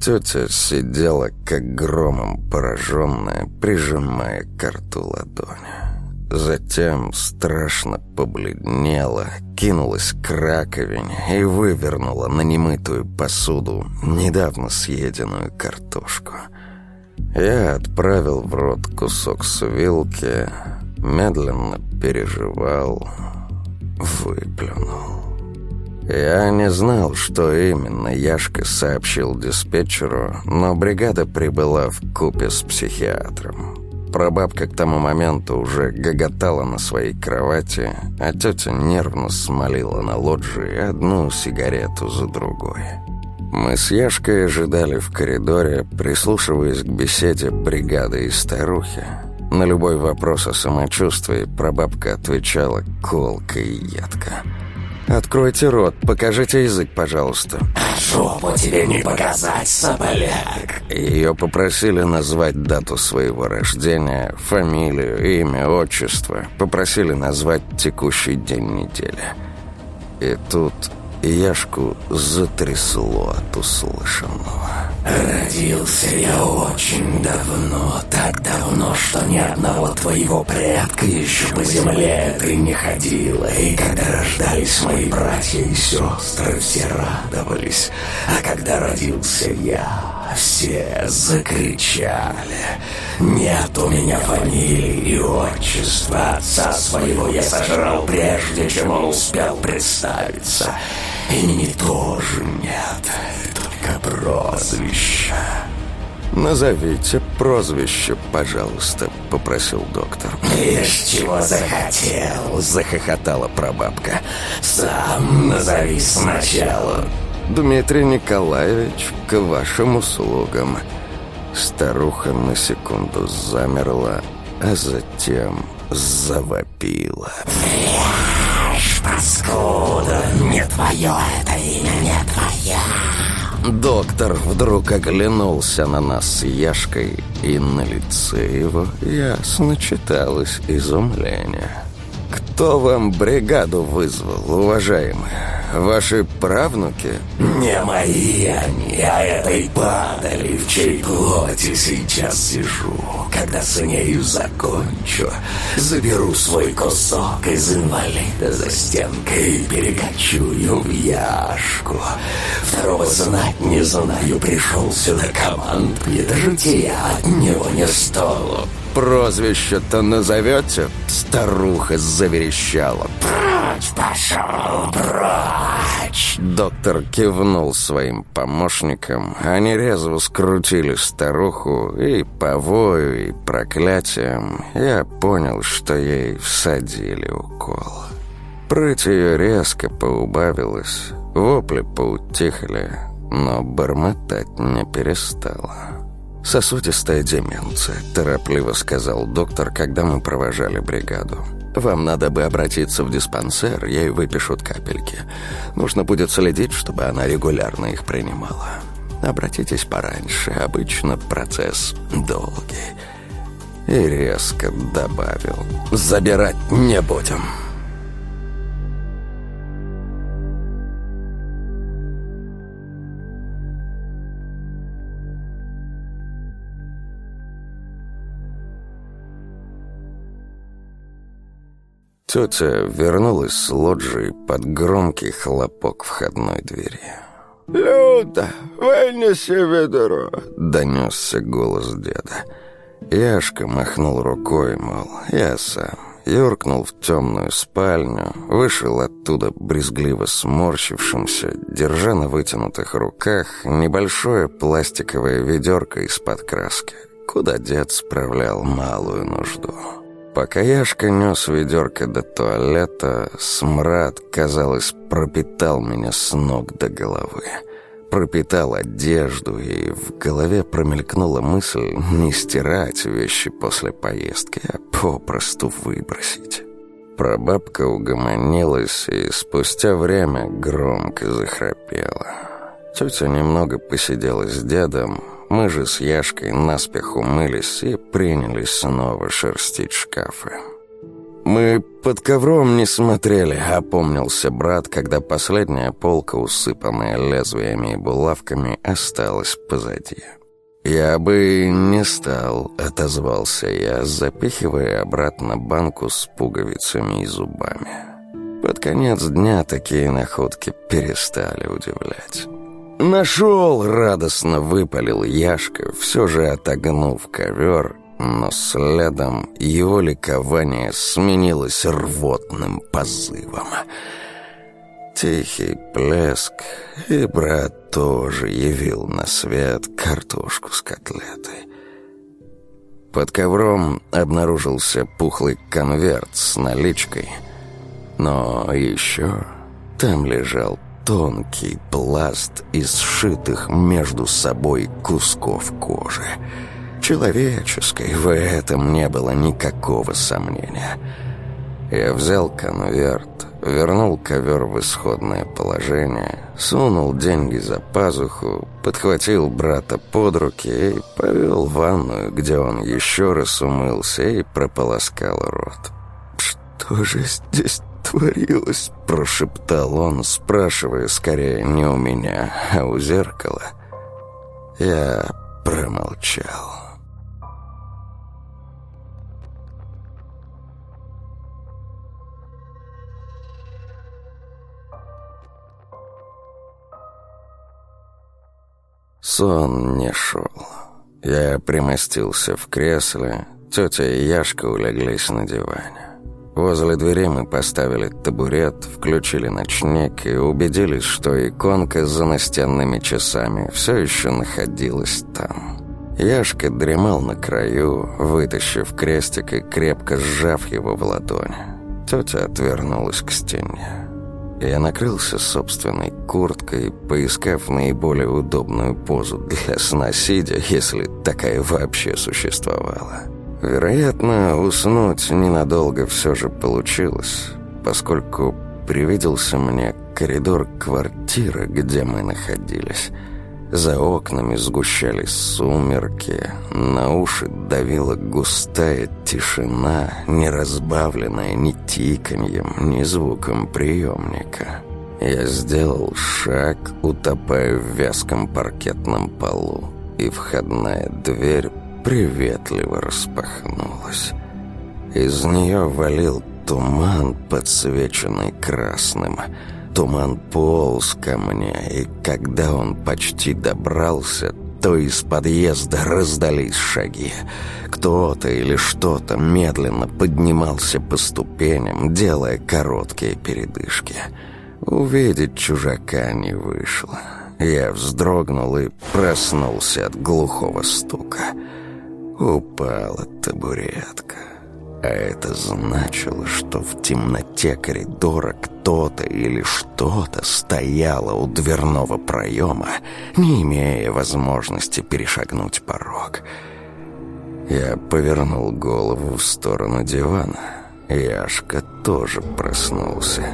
Тетя сидела, как громом пораженная, прижимая к рту ладони. Затем страшно побледнела, кинулась к раковине и вывернула на немытую посуду недавно съеденную картошку. Я отправил в рот кусок с вилки, медленно переживал, выплюнул. Я не знал, что именно Яшка сообщил диспетчеру, но бригада прибыла в купе с психиатром. Прабабка к тому моменту уже гоготала на своей кровати, а тетя нервно смолила на лоджии одну сигарету за другой. Мы с Яшкой ожидали в коридоре, прислушиваясь к беседе бригады и старухи. На любой вопрос о самочувствии прабабка отвечала колко и едко. «Откройте рот, покажите язык, пожалуйста». «Жопу тебе не показать, соболяк!» Ее попросили назвать дату своего рождения, фамилию, имя, отчество. Попросили назвать текущий день недели. И тут Яшку затрясло от услышанного. Родился я очень давно, так давно, что ни одного твоего предка еще по земле ты не ходила. И когда рождались мои братья и сестры, все радовались. А когда родился я, все закричали. Нет у меня фамилии и отчества. Отца своего я сожрал прежде, чем он успел представиться. Имени тоже нет, только прозвище. «Назовите прозвище, пожалуйста», — попросил доктор. «Видишь, чего захотел?» — захохотала прабабка. «Сам назови сначала». «Дмитрий Николаевич, к вашим услугам». Старуха на секунду замерла, а затем завопила. «Врешь, паскуда! Не твое это имя, не твое!» Доктор вдруг оглянулся на нас с Яшкой, и на лице его ясно читалось изумление. «Кто вам бригаду вызвал, уважаемые? Ваши правнуки?» «Не мои они, а этой падали, в чьей плоти сейчас сижу. Когда с нею закончу, заберу свой кусок из инвалида за стенкой и перекочую в яшку. Второго знать не знаю, пришел сюда команд, и даже я от него не столу. «Прозвище-то назовете?» Старуха заверещала. «Прочь пошел, прочь!» Доктор кивнул своим помощникам. Они резво скрутили старуху, и по вою, и проклятием я понял, что ей всадили укол. Прыть ее резко поубавилась, вопли поутихли, но бормотать не перестала. «Сосудистая деменция», – торопливо сказал доктор, когда мы провожали бригаду. «Вам надо бы обратиться в диспансер, ей выпишут капельки. Нужно будет следить, чтобы она регулярно их принимала. Обратитесь пораньше, обычно процесс долгий». И резко добавил «Забирать не будем». Тетя вернулась с лоджии под громкий хлопок входной двери. «Люда, вынеси ведро!» — донесся голос деда. Яшка махнул рукой, мол, я сам. Юркнул в темную спальню, вышел оттуда брезгливо сморщившимся, держа на вытянутых руках небольшое пластиковое ведерко из-под краски, куда дед справлял малую нужду. Пока Яшка нес ведерко до туалета, смрад, казалось, пропитал меня с ног до головы. Пропитал одежду, и в голове промелькнула мысль не стирать вещи после поездки, а попросту выбросить. Прабабка угомонилась и спустя время громко захрапела. Тетя немного посидела с дедом, мы же с Яшкой наспех умылись и принялись снова шерстить шкафы. «Мы под ковром не смотрели», — опомнился брат, когда последняя полка, усыпанная лезвиями и булавками, осталась позади. «Я бы не стал», — отозвался я, запихивая обратно банку с пуговицами и зубами. Под конец дня такие находки перестали удивлять. «Нашел!» — радостно выпалил Яшка, все же отогнув ковер, но следом его ликование сменилось рвотным позывом — Тихий плеск, и брат тоже явил на свет картошку с котлетой. Под ковром обнаружился пухлый конверт с наличкой, но еще там лежал тонкий пласт из сшитых между собой кусков кожи. Человеческой в этом не было никакого сомнения. Я взял конверт, вернул ковер в исходное положение, сунул деньги за пазуху, подхватил брата под руки и повел в ванную, где он еще раз умылся и прополоскал рот. «Что же здесь творилось?» – прошептал он, спрашивая скорее не у меня, а у зеркала. Я промолчал. Сон не шел. Я примостился в кресле, тетя и Яшка улеглись на диване. Возле двери мы поставили табурет, включили ночник и убедились, что иконка за настенными часами все еще находилась там. Яшка дремал на краю, вытащив крестик и крепко сжав его в ладони. Тетя отвернулась к стене. Я накрылся собственной курткой, поискав наиболее удобную позу для сна сидя, если такая вообще существовала. Вероятно, уснуть ненадолго все же получилось, поскольку привиделся мне коридор квартиры, где мы находились – за окнами сгущались сумерки, на уши давила густая тишина, не разбавленная ни тиканьем, ни звуком приемника. Я сделал шаг, утопая в вязком паркетном полу, и входная дверь приветливо распахнулась. Из нее валил туман, подсвеченный красным – Туман полз ко мне, и когда он почти добрался, то из подъезда раздались шаги. Кто-то или что-то медленно поднимался по ступеням, делая короткие передышки. Увидеть чужака не вышло. Я вздрогнул и проснулся от глухого стука. Упала табуретка. А это значило, что в темноте коридора кто-то или что-то стояло у дверного проема, не имея возможности перешагнуть порог. Я повернул голову в сторону дивана. Яшка тоже проснулся.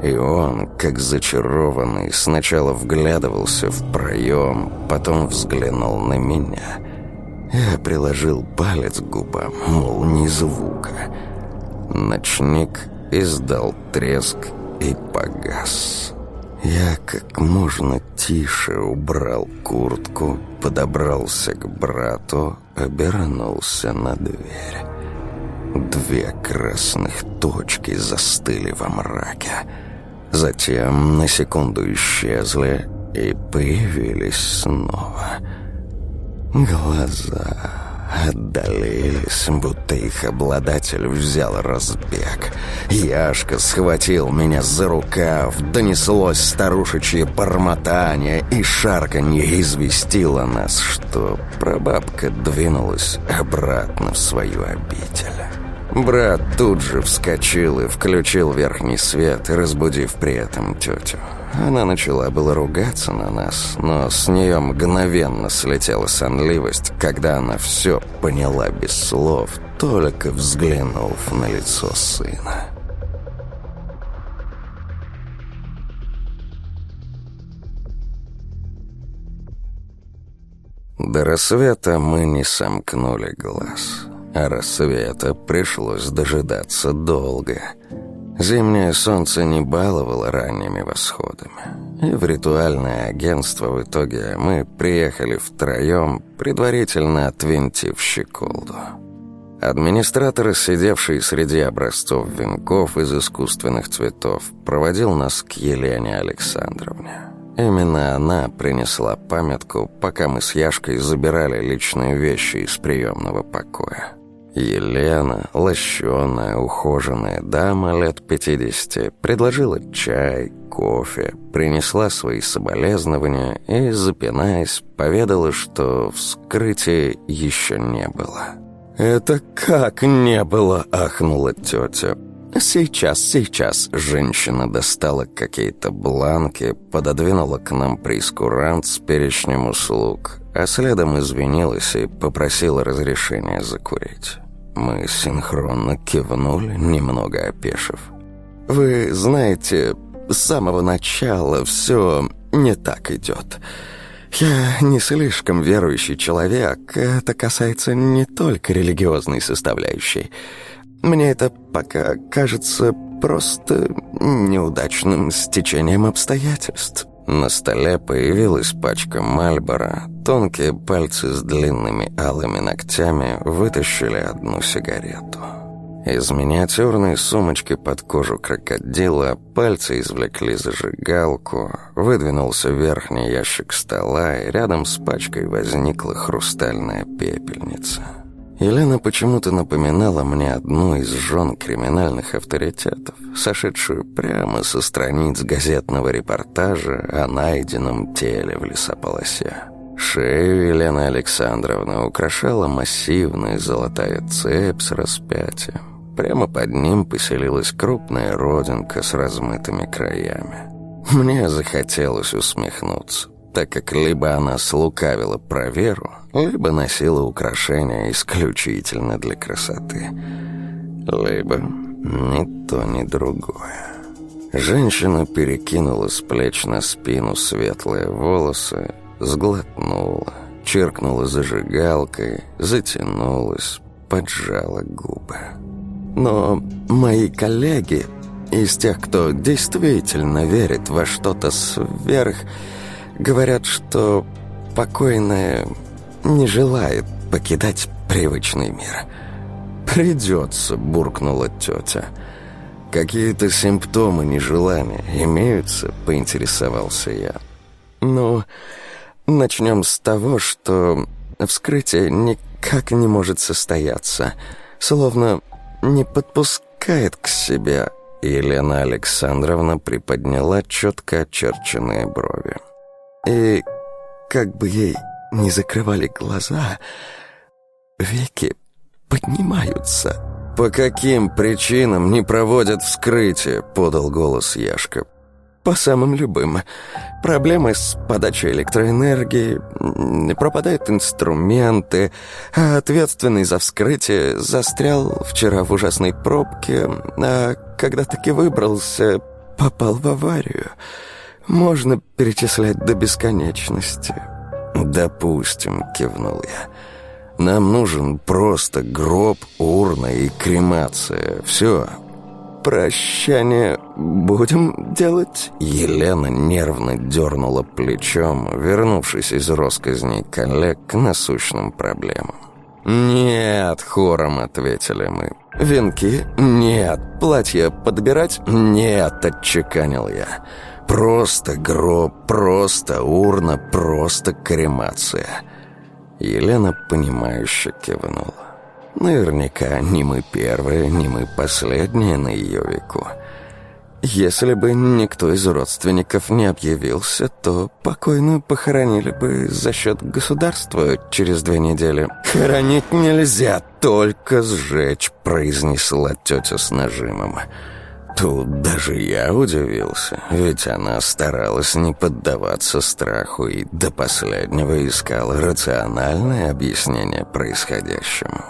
И он, как зачарованный, сначала вглядывался в проем, потом взглянул на меня — я приложил палец к губам, мол, ни звука. Ночник издал треск и погас. Я как можно тише убрал куртку, подобрался к брату, обернулся на дверь. Две красных точки застыли во мраке. Затем на секунду исчезли и появились снова — Глаза отдалились, будто их обладатель взял разбег. Яшка схватил меня за рукав, донеслось старушечье бормотание, и шарканье известило нас, что прабабка двинулась обратно в свою обитель. Брат тут же вскочил и включил верхний свет, разбудив при этом тетю. Она начала было ругаться на нас, но с нее мгновенно слетела сонливость, когда она все поняла без слов, только взглянув на лицо сына. До рассвета мы не сомкнули глаз. А рассвета пришлось дожидаться долго. Зимнее солнце не баловало ранними восходами. И в ритуальное агентство в итоге мы приехали втроем, предварительно отвинтив щеколду. Администратор, сидевший среди образцов венков из искусственных цветов, проводил нас к Елене Александровне. Именно она принесла памятку, пока мы с Яшкой забирали личные вещи из приемного покоя. Елена, лощеная, ухоженная дама лет пятидесяти, предложила чай, кофе, принесла свои соболезнования и, запинаясь, поведала, что вскрытия еще не было. «Это как не было?» – ахнула тетя. «Сейчас, сейчас!» Женщина достала какие-то бланки, пододвинула к нам прескурант с перечнем услуг, а следом извинилась и попросила разрешения закурить. Мы синхронно кивнули, немного опешив. «Вы знаете, с самого начала все не так идет. Я не слишком верующий человек, это касается не только религиозной составляющей». Мне это пока кажется просто неудачным стечением обстоятельств. На столе появилась пачка Мальбора. Тонкие пальцы с длинными алыми ногтями вытащили одну сигарету. Из миниатюрной сумочки под кожу крокодила пальцы извлекли зажигалку, выдвинулся верхний ящик стола, и рядом с пачкой возникла хрустальная пепельница. Елена почему-то напоминала мне одну из жен криминальных авторитетов, сошедшую прямо со страниц газетного репортажа о найденном теле в лесополосе. Шею Елены Александровны украшала массивная золотая цепь с распятием. Прямо под ним поселилась крупная родинка с размытыми краями. Мне захотелось усмехнуться так как либо она слукавила про веру, либо носила украшения исключительно для красоты, либо ни то, ни другое. Женщина перекинула с плеч на спину светлые волосы, сглотнула, черкнула зажигалкой, затянулась, поджала губы. Но мои коллеги из тех, кто действительно верит во что-то сверх, Говорят, что покойная не желает покидать привычный мир. «Придется», — буркнула тетя. «Какие-то симптомы нежелания имеются?» — поинтересовался я. «Ну, начнем с того, что вскрытие никак не может состояться, словно не подпускает к себе». Елена Александровна приподняла четко очерченные брови. И как бы ей не закрывали глаза, веки поднимаются. «По каким причинам не проводят вскрытие?» — подал голос Яшка. «По самым любым. Проблемы с подачей электроэнергии, пропадают инструменты, а ответственный за вскрытие застрял вчера в ужасной пробке, а когда таки выбрался, попал в аварию». Можно перечислять до бесконечности. «Допустим», — кивнул я. «Нам нужен просто гроб, урна и кремация. Все». «Прощание будем делать?» Елена нервно дернула плечом, вернувшись из росказней коллег к насущным проблемам. «Нет», — хором ответили мы. «Венки? Нет. Платье подбирать? Нет», — отчеканил я. Просто гроб, просто урна, просто кремация. Елена, понимающе кивнула. Наверняка не мы первые, не мы последние на ее веку. Если бы никто из родственников не объявился, то покойную похоронили бы за счет государства через две недели. «Хоронить нельзя, только сжечь», — произнесла тетя с нажимом. «Хоронить Тут даже я удивился, ведь она старалась не поддаваться страху и до последнего искала рациональное объяснение происходящему.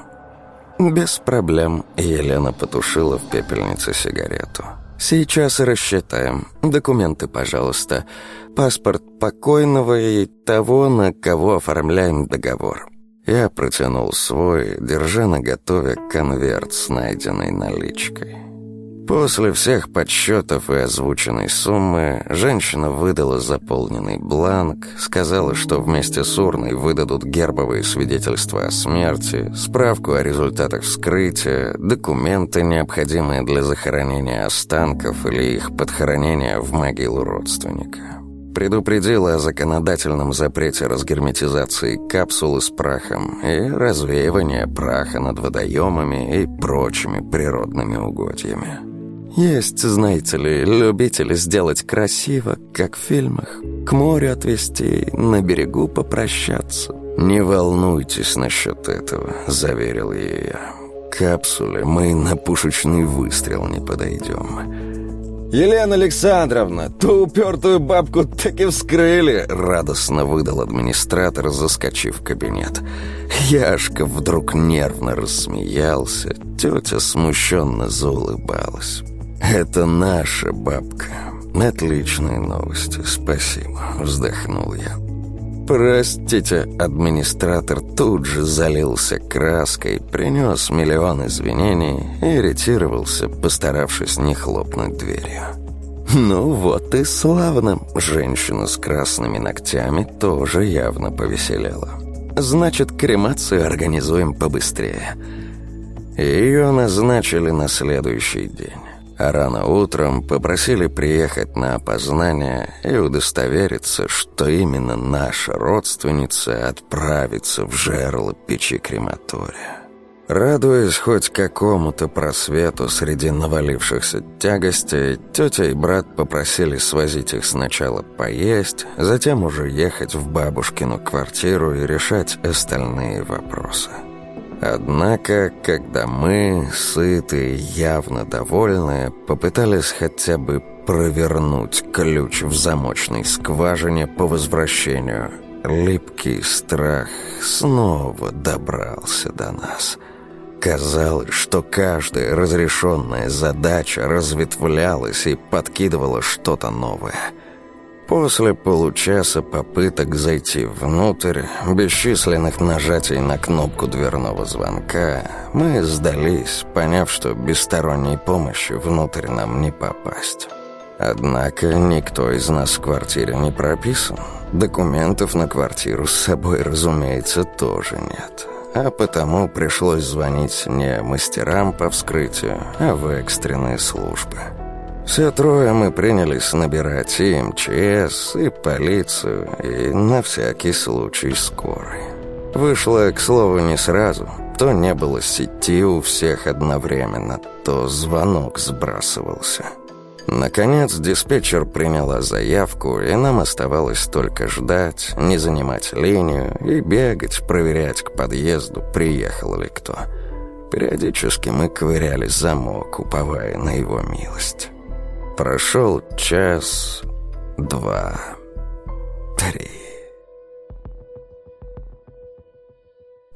Без проблем Елена потушила в пепельнице сигарету. Сейчас рассчитаем. Документы, пожалуйста. Паспорт покойного и того, на кого оформляем договор». Я протянул свой, держа на готове конверт с найденной наличкой. После всех подсчетов и озвученной суммы женщина выдала заполненный бланк, сказала, что вместе с урной выдадут гербовые свидетельства о смерти, справку о результатах вскрытия, документы, необходимые для захоронения останков или их подхоронения в могилу родственника. Предупредила о законодательном запрете разгерметизации капсулы с прахом и развеивания праха над водоемами и прочими природными угодьями. Есть, знаете ли, любители сделать красиво, как в фильмах. К морю отвезти, на берегу попрощаться. «Не волнуйтесь насчет этого», — заверил ее я. «Капсуле мы на пушечный выстрел не подойдем». «Елена Александровна, ту упертую бабку так и вскрыли!» Радостно выдал администратор, заскочив в кабинет. Яшка вдруг нервно рассмеялся, тетя смущенно заулыбалась. «Это наша бабка. Отличные новости, спасибо», — вздохнул я. «Простите», — администратор тут же залился краской, принес миллион извинений и ретировался, постаравшись не хлопнуть дверью. «Ну вот и славно!» Женщина с красными ногтями тоже явно повеселела. «Значит, кремацию организуем побыстрее». Ее назначили на следующий день а рано утром попросили приехать на опознание и удостовериться, что именно наша родственница отправится в жерло печи крематория. Радуясь хоть какому-то просвету среди навалившихся тягостей, тетя и брат попросили свозить их сначала поесть, затем уже ехать в бабушкину квартиру и решать остальные вопросы. Однако, когда мы, сытые, явно довольные, попытались хотя бы провернуть ключ в замочной скважине по возвращению, липкий страх снова добрался до нас. Казалось, что каждая разрешенная задача разветвлялась и подкидывала что-то новое — После получаса попыток зайти внутрь, бесчисленных нажатий на кнопку дверного звонка, мы сдались, поняв, что без сторонней помощи внутрь нам не попасть. Однако никто из нас в квартире не прописан. Документов на квартиру с собой, разумеется, тоже нет. А потому пришлось звонить не мастерам по вскрытию, а в экстренные службы. Все трое мы принялись набирать и МЧС, и полицию, и на всякий случай скорой. Вышло, к слову, не сразу. То не было сети у всех одновременно, то звонок сбрасывался. Наконец диспетчер приняла заявку, и нам оставалось только ждать, не занимать линию и бегать, проверять к подъезду, приехал ли кто. Периодически мы ковыряли замок, уповая на его милость. Прошел час, два, три.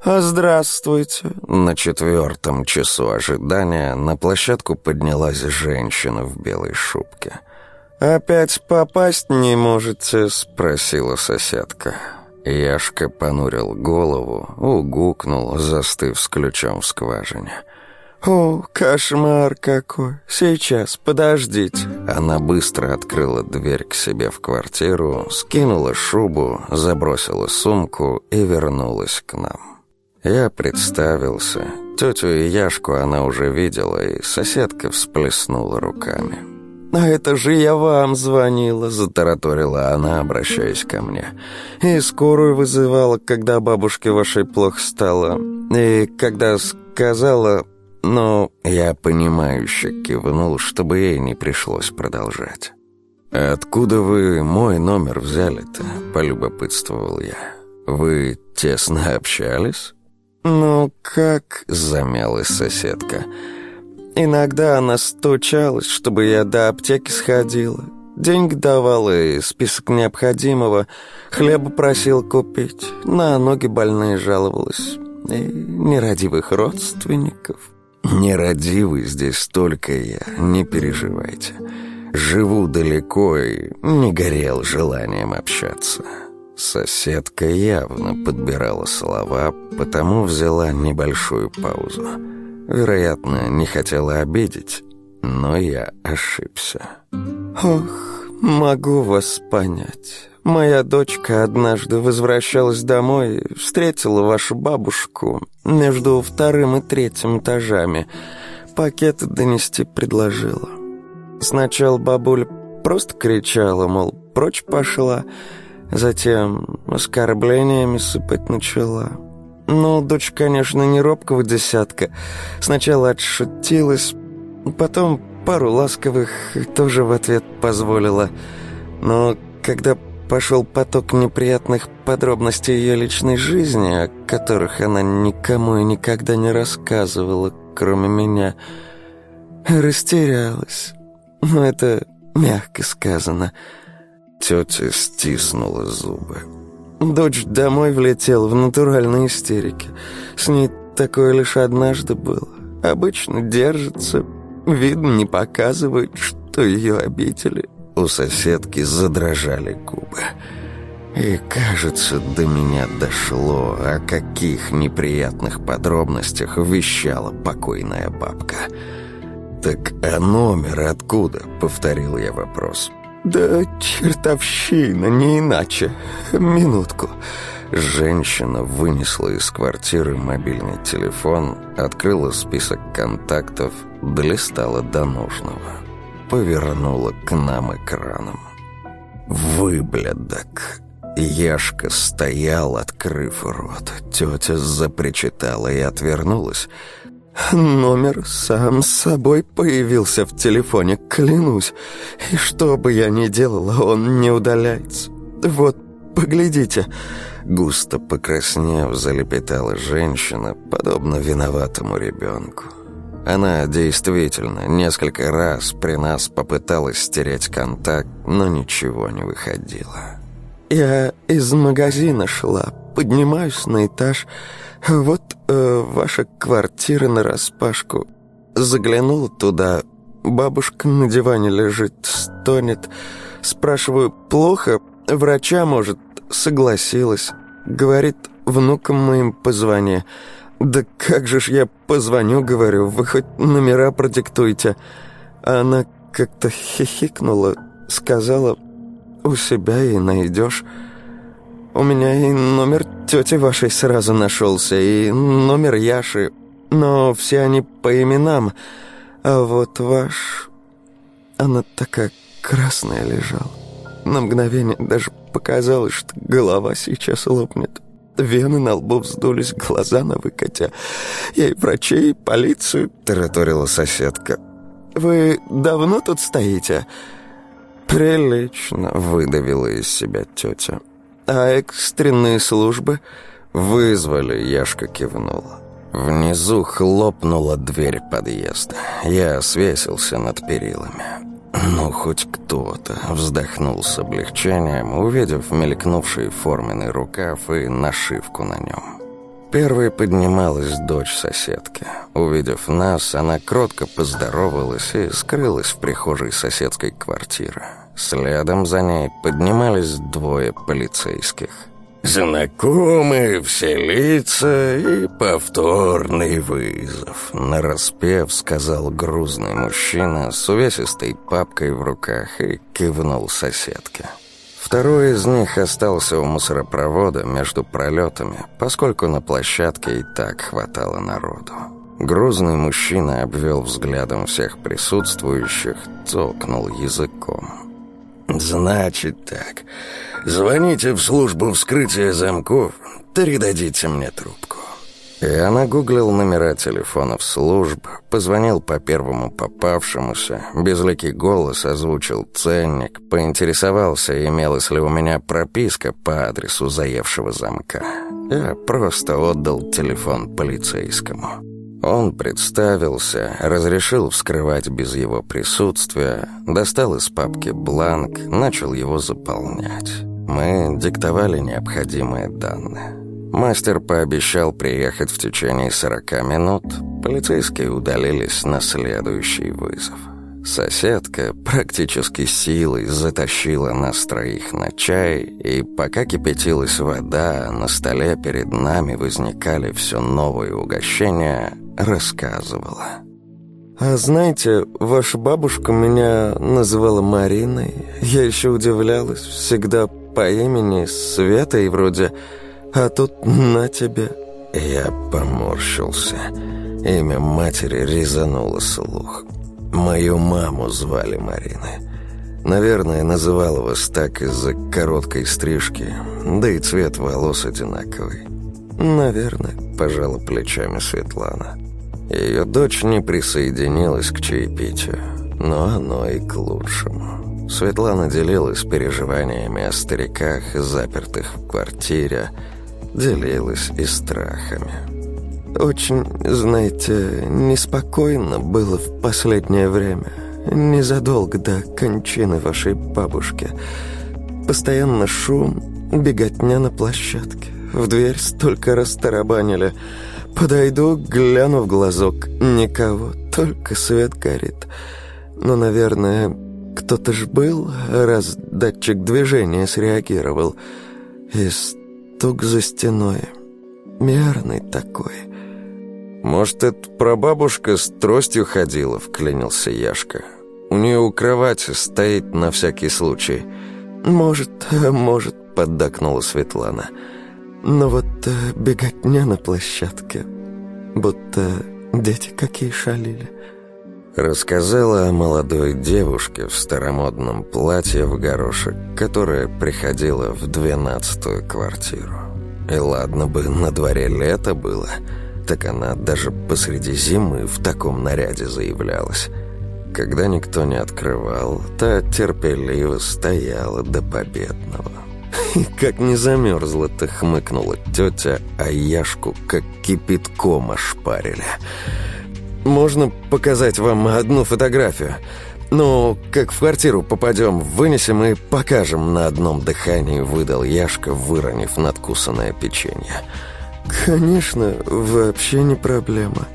А «Здравствуйте!» На четвертом часу ожидания на площадку поднялась женщина в белой шубке. «Опять попасть не можете?» — спросила соседка. Яшка понурил голову, угукнул, застыв с ключом в скважине. «О, кошмар какой! Сейчас, подождите!» Она быстро открыла дверь к себе в квартиру, скинула шубу, забросила сумку и вернулась к нам. Я представился. Тетю и Яшку она уже видела, и соседка всплеснула руками. «А это же я вам звонила», — затараторила она, обращаясь ко мне. «И скорую вызывала, когда бабушке вашей плохо стало. И когда сказала, но я понимающе кивнул, чтобы ей не пришлось продолжать. «Откуда вы мой номер взяли-то?» — полюбопытствовал я. «Вы тесно общались?» «Ну, как?» — замялась соседка. «Иногда она стучалась, чтобы я до аптеки сходила. Деньги давала и список необходимого. Хлеба просил купить. На ноги больные жаловалась. И нерадивых родственников». Нерадивый здесь только я, не переживайте. Живу далеко и не горел желанием общаться. Соседка явно подбирала слова, потому взяла небольшую паузу. Вероятно, не хотела обидеть, но я ошибся. «Ох, могу вас понять. Моя дочка однажды возвращалась домой, встретила вашу бабушку между вторым и третьим этажами. Пакеты донести предложила. Сначала бабуля просто кричала, мол, прочь пошла, затем оскорблениями сыпать начала. Ну, дочь, конечно, не робкого десятка. Сначала отшутилась, потом пару ласковых тоже в ответ позволила. Но когда пошел поток неприятных подробностей ее личной жизни, о которых она никому и никогда не рассказывала, кроме меня, растерялась. Но это мягко сказано. Тетя стиснула зубы. Дочь домой влетела в натуральной истерике. С ней такое лишь однажды было. Обычно держится, видно не показывает, что ее обидели. У соседки задрожали губы. И, кажется, до меня дошло, о каких неприятных подробностях вещала покойная бабка. «Так а номер откуда?» — повторил я вопрос. «Да чертовщина, не иначе. Минутку». Женщина вынесла из квартиры мобильный телефон, открыла список контактов, долистала до нужного повернула к нам экраном. «Выблядок!» Яшка стоял, открыв рот. Тетя запричитала и отвернулась. «Номер сам собой появился в телефоне, клянусь. И что бы я ни делала, он не удаляется. Вот, поглядите». Густо покраснев, залепетала женщина, подобно виноватому ребенку. Она действительно несколько раз при нас попыталась стереть контакт, но ничего не выходило. «Я из магазина шла, поднимаюсь на этаж. Вот э, ваша квартира нараспашку. Заглянула туда, бабушка на диване лежит, стонет. Спрашиваю, плохо? Врача, может, согласилась. Говорит, внукам моим позвони». «Да как же ж я позвоню, говорю, вы хоть номера продиктуйте». А она как-то хихикнула, сказала, «У себя и найдешь». У меня и номер тети вашей сразу нашелся, и номер Яши, но все они по именам, а вот ваш... Она такая красная лежала. На мгновение даже показалось, что голова сейчас лопнет. Вены на лбу вздулись, глаза на выкате. Я и врачей, и полицию, — тараторила соседка. «Вы давно тут стоите?» «Прилично», — выдавила из себя тетя. «А экстренные службы?» «Вызвали», — Яшка кивнула. Внизу хлопнула дверь подъезда. Я свесился над перилами. «Ну, хоть кто-то», — вздохнул с облегчением, увидев мелькнувший форменный рукав и нашивку на нем. Первой поднималась дочь соседки. Увидев нас, она кротко поздоровалась и скрылась в прихожей соседской квартиры. Следом за ней поднимались двое полицейских — Знакомые все лица и повторный вызов. Нараспев сказал грузный мужчина с увесистой папкой в руках и кивнул соседке. Второй из них остался у мусоропровода между пролетами, поскольку на площадке и так хватало народу. Грузный мужчина обвел взглядом всех присутствующих, цокнул языком. «Значит так...» Звоните в службу вскрытия замков, передадите мне трубку». Я нагуглил номера телефонов служб, позвонил по первому попавшемуся, безликий голос озвучил ценник, поинтересовался, имелась ли у меня прописка по адресу заевшего замка. Я просто отдал телефон полицейскому. Он представился, разрешил вскрывать без его присутствия, достал из папки бланк, начал его заполнять. Мы диктовали необходимые данные. Мастер пообещал приехать в течение 40 минут. Полицейские удалились на следующий вызов. Соседка практически силой затащила нас троих на чай, и пока кипятилась вода, на столе перед нами возникали все новые угощения, рассказывала. «А знаете, ваша бабушка меня называла Мариной. Я еще удивлялась, всегда по имени Светой вроде, а тут на тебе». Я поморщился. Имя матери резануло слух. Мою маму звали Мариной. Наверное, называла вас так из-за короткой стрижки, да и цвет волос одинаковый. Наверное, пожала плечами Светлана. Ее дочь не присоединилась к чаепитию, но оно и к лучшему. Светлана делилась переживаниями о стариках, запертых в квартире, делилась и страхами. Очень, знаете, неспокойно было в последнее время. Незадолго до кончины вашей бабушки. Постоянно шум, беготня на площадке. В дверь столько раз тарабанили. Подойду, гляну в глазок. Никого, только свет горит. Но, наверное, кто-то ж был, раз датчик движения среагировал. И стук за стеной. Мерный такой. «Может, это прабабушка с тростью ходила?» — вклинился Яшка. «У нее у кровати стоит на всякий случай». «Может, может», — поддакнула Светлана. «Но вот э, беготня на площадке, будто дети какие шалили». Рассказала о молодой девушке в старомодном платье в горошек, которая приходила в двенадцатую квартиру. И ладно бы, на дворе лето было — так она даже посреди зимы в таком наряде заявлялась. Когда никто не открывал, та терпеливо стояла до победного. Как не замерзла-то, хмыкнула тетя, а Яшку как кипятком ошпарили. «Можно показать вам одну фотографию?» «Ну, как в квартиру попадем, вынесем и покажем на одном дыхании», выдал Яшка, выронив надкусанное печенье. «Конечно, вообще не проблема».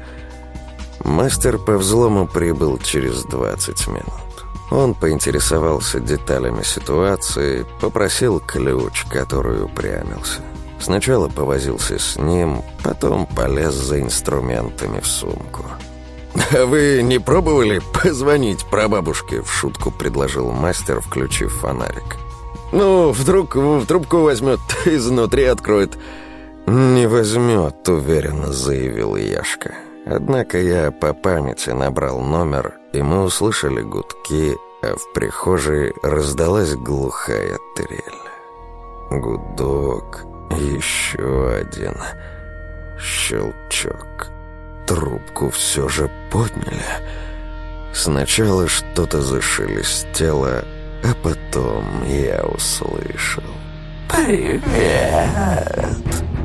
Мастер по взлому прибыл через 20 минут. Он поинтересовался деталями ситуации, попросил ключ, который упрямился. Сначала повозился с ним, потом полез за инструментами в сумку. «А вы не пробовали позвонить прабабушке?» — в шутку предложил мастер, включив фонарик. «Ну, вдруг в трубку возьмет, изнутри откроет». «Не возьмет», — уверенно заявил Яшка. Однако я по памяти набрал номер, и мы услышали гудки, а в прихожей раздалась глухая трель. Гудок, еще один. Щелчок. Трубку все же подняли. Сначала что-то зашелестело, а потом я услышал. «Привет!»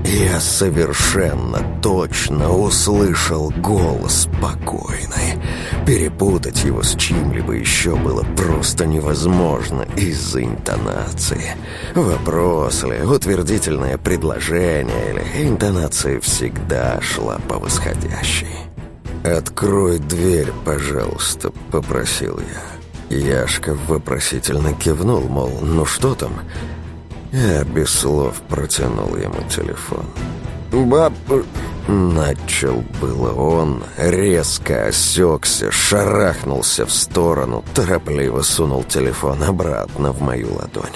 Я совершенно точно услышал голос спокойный. Перепутать его с чем-либо еще было просто невозможно из-за интонации. Вопрос ли, утвердительное предложение или интонация всегда шла по восходящей. «Открой дверь, пожалуйста», — попросил я. Яшка вопросительно кивнул, мол, ну что там? Я без слов протянул ему телефон. «Баб...» Начал было он, резко осекся, шарахнулся в сторону, торопливо сунул телефон обратно в мою ладонь.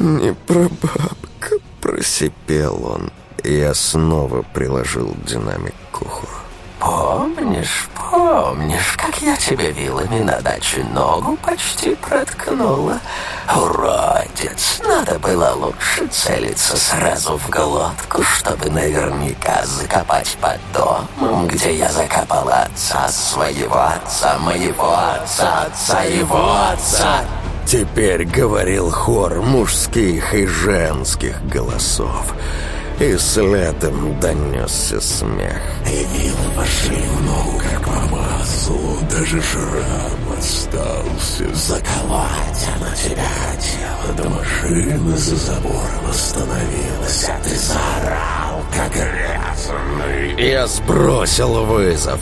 «Не прабабка», — просипел он. Я снова приложил динамик к уху. Помнишь, помнишь, как я тебе вилами на даче ногу почти проткнула? Уродец, надо было лучше целиться сразу в глотку, чтобы наверняка закопать под домом, где я закопала отца своего отца, моего отца, отца его отца. Теперь говорил хор мужских и женских голосов и следом донесся смех. И вилы вошли в ногу, как по маслу, даже шрам остался. Заколоть она тебя хотела, думаешь, машина за забором остановилась, а ты заорал, как резанный. Я сбросил вызов.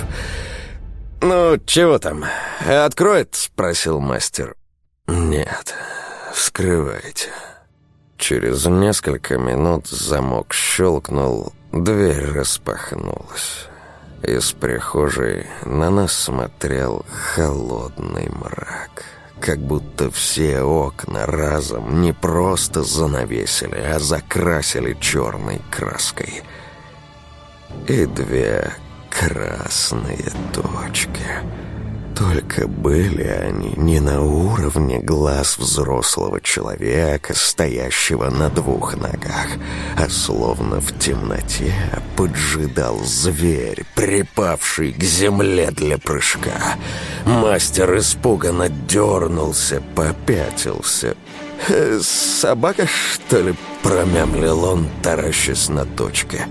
«Ну, чего там? Откроет?» — спросил мастер. «Нет, вскрывайте». Через несколько минут замок щелкнул, дверь распахнулась. Из прихожей на нас смотрел холодный мрак. Как будто все окна разом не просто занавесили, а закрасили черной краской. И две красные точки. Только были они не на уровне глаз взрослого человека, стоящего на двух ногах, а словно в темноте поджидал зверь, припавший к земле для прыжка. Мастер испуганно дернулся, попятился. «Э, «Собака, что ли?» — промямлил он, таращась на точке.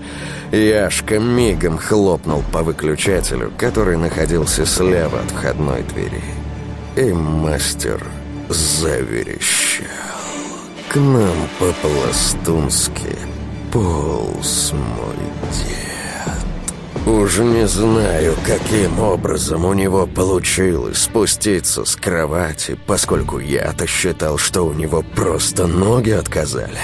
Яшка мигом хлопнул по выключателю, который находился слева от входной двери. И мастер заверещал. К нам по-пластунски полз мой дед. Уж не знаю, каким образом у него получилось спуститься с кровати, поскольку я-то считал, что у него просто ноги отказали.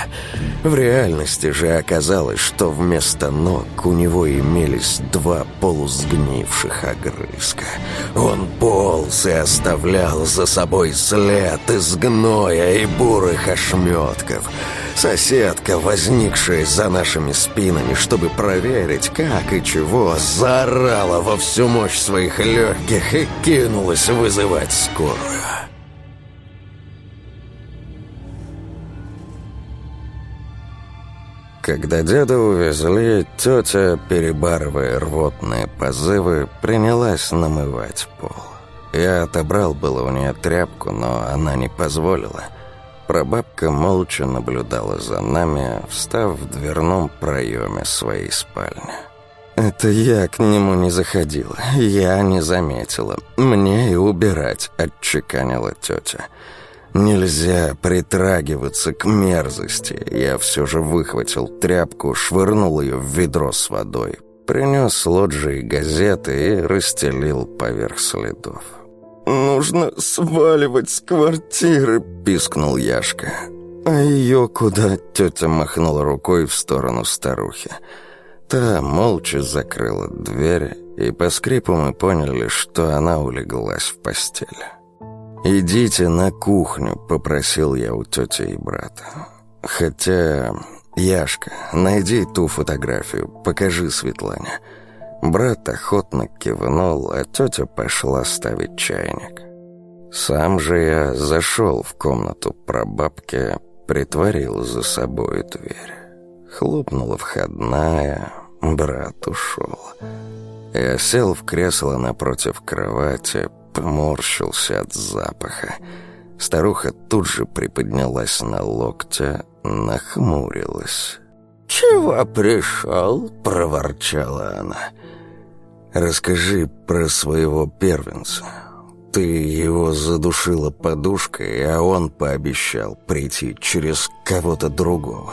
В реальности же оказалось, что вместо ног у него имелись два полусгнивших огрызка. Он полз и оставлял за собой след из гноя и бурых ошметков — Соседка, возникшая за нашими спинами, чтобы проверить, как и чего, заорала во всю мощь своих легких и кинулась вызывать скорую. Когда деда увезли, тетя, перебарывая рвотные позывы, принялась намывать пол. Я отобрал было у нее тряпку, но она не позволила – Прабабка молча наблюдала за нами, встав в дверном проеме своей спальни. «Это я к нему не заходила, я не заметила. Мне и убирать», — отчеканила тетя. «Нельзя притрагиваться к мерзости». Я все же выхватил тряпку, швырнул ее в ведро с водой, принес лоджии газеты и расстелил поверх следов. «Нужно сваливать с квартиры», — пискнул Яшка. «А ее куда?» — тетя махнула рукой в сторону старухи. Та молча закрыла дверь, и по скрипу мы поняли, что она улеглась в постели. «Идите на кухню», — попросил я у тети и брата. «Хотя, Яшка, найди ту фотографию, покажи Светлане». Брат охотно кивнул, а тетя пошла ставить чайник. Сам же я зашел в комнату прабабки, притворил за собой дверь. Хлопнула входная, брат ушел. Я сел в кресло напротив кровати, поморщился от запаха. Старуха тут же приподнялась на локте, нахмурилась. «Чего пришел?» — проворчала она. Расскажи про своего первенца. Ты его задушила подушкой, а он пообещал прийти через кого-то другого.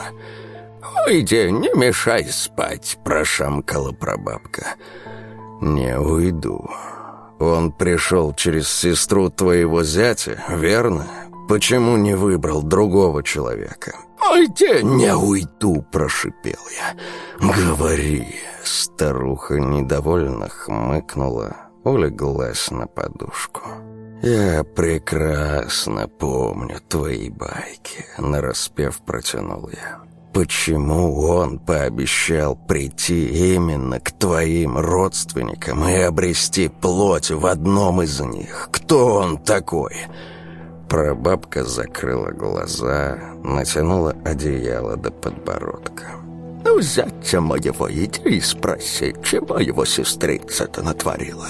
«Уйди, не мешай спать», — прошамкала прабабка. «Не уйду. Он пришел через сестру твоего зятя, верно? Почему не выбрал другого человека?» «Уйди, не уйду», — прошипел я. «Говори». Старуха недовольно хмыкнула, улеглась на подушку. «Я прекрасно помню твои байки», — нараспев протянул я. «Почему он пообещал прийти именно к твоим родственникам и обрести плоть в одном из них? Кто он такой?» Прабабка закрыла глаза, натянула одеяло до подбородка. «Ну, зятя моего иди и спроси, чего его сестрица-то натворила?»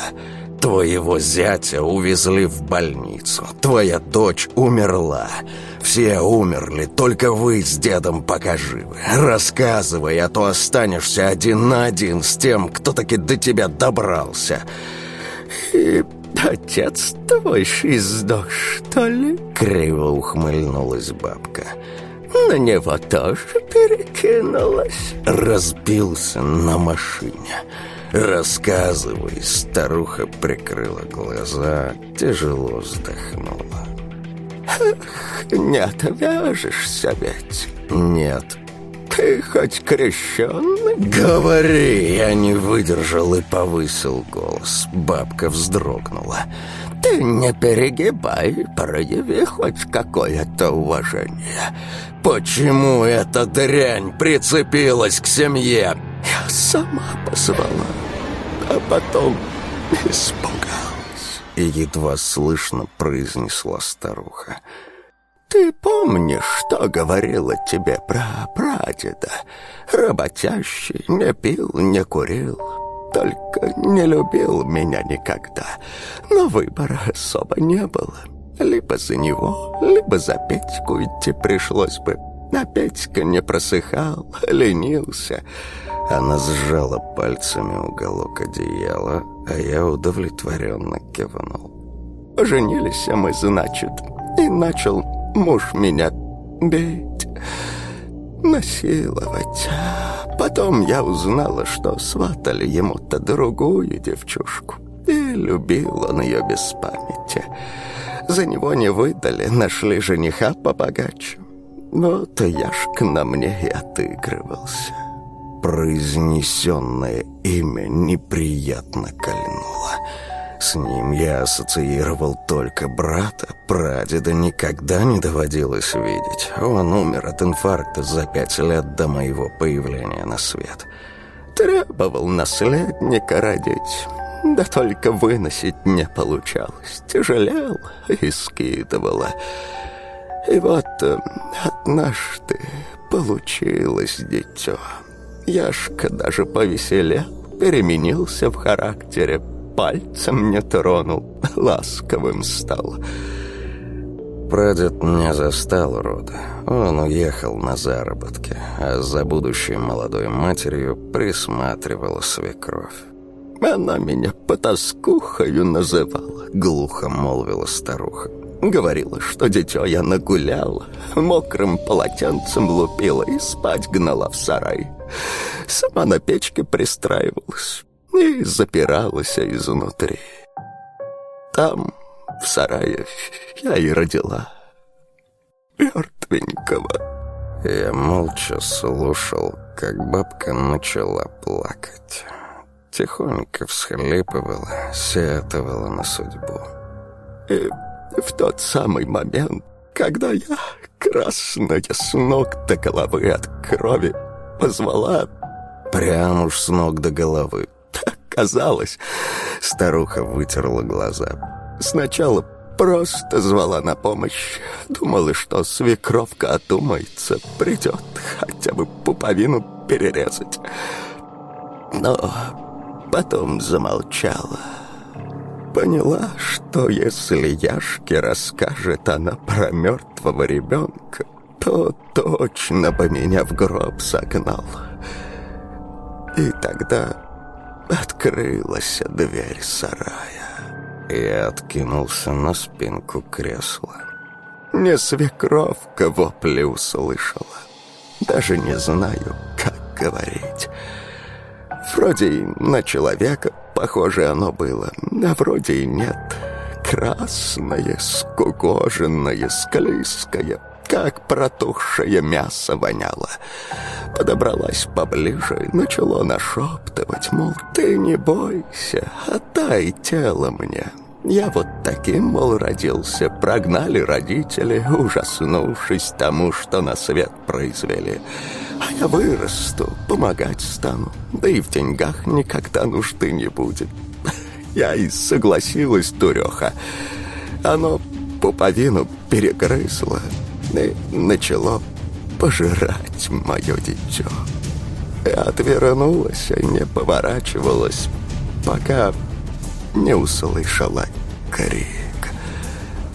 «Твоего зятя увезли в больницу, твоя дочь умерла. Все умерли, только вы с дедом пока живы. Рассказывай, а то останешься один на один с тем, кто таки до тебя добрался». «И «Отец твой сдох, что ли?» — криво ухмыльнулась бабка. на него тоже перекинулась?» Разбился на машине. «Рассказывай!» Старуха прикрыла глаза, тяжело вздохнула. «Эх, не отвяжешься ведь?» «Нет». «Ты хоть крещенный?» «Говори!» Я не выдержал и повысил голос. Бабка вздрогнула. «Ты не перегибай, прояви хоть какое-то уважение. Почему эта дрянь прицепилась к семье?» «Я сама позвала, а потом испугалась», — и едва слышно произнесла старуха. «Ты помнишь, что говорила тебе про прадеда? Работящий, не пил, не курил, только не любил меня никогда. Но выбора особо не было. Либо за него, либо за Петьку идти пришлось бы. А Петька не просыхал, ленился». Она сжала пальцами уголок одеяла, а я удовлетворенно кивнул. «Поженились мы, значит, и начал Муж меня бить, насиловать. Потом я узнала, что сватали ему-то другую девчушку. И любил он ее без памяти. За него не выдали, нашли жениха побогаче. Вот Яшка на мне и отыгрывался. Произнесенное имя неприятно кольнуло. С ним я ассоциировал только брата. Прадеда никогда не доводилось видеть. Он умер от инфаркта за пять лет до моего появления на свет. Требовал наследника родить. Да только выносить не получалось. Тяжелел и скидывала. И вот э, однажды получилось дитё. Яшка даже повеселел, переменился в характере, пальцем не тронул, ласковым стал. Прадед не застал рода. Он уехал на заработки, а за будущей молодой матерью присматривала свекровь. «Она меня потаскухою называла», — глухо молвила старуха. Говорила, что дитё я нагуляла, мокрым полотенцем лупила и спать гнала в сарай. Сама на печке пристраивалась и запиралась изнутри. Там, в сарае, я и родила мертвенького. Я молча слушал, как бабка начала плакать. Тихонько всхлипывала, сетовала на судьбу. И в тот самый момент, когда я, красная с ног до головы от крови, позвала... Прям уж с ног до головы, казалось. Старуха вытерла глаза. Сначала просто звала на помощь. Думала, что свекровка одумается, придет хотя бы пуповину перерезать. Но потом замолчала. Поняла, что если Яшке расскажет она про мертвого ребенка, то точно бы меня в гроб согнал. И тогда Открылась дверь сарая. Я откинулся на спинку кресла. Не свекровка вопли услышала. Даже не знаю, как говорить. Вроде и на человека похоже оно было, а вроде и нет. Красное, скукоженное, склизкое — как протухшее мясо воняло. Подобралась поближе и начала нашептывать, мол, ты не бойся, отдай тело мне. Я вот таким, мол, родился. Прогнали родители, ужаснувшись тому, что на свет произвели. А я вырасту, помогать стану, да и в деньгах никогда нужды не будет. Я и согласилась, дуреха. Оно пуповину перегрызло, начало пожирать мое дитё. И отвернулась и не поворачивалась, пока не услышала крик.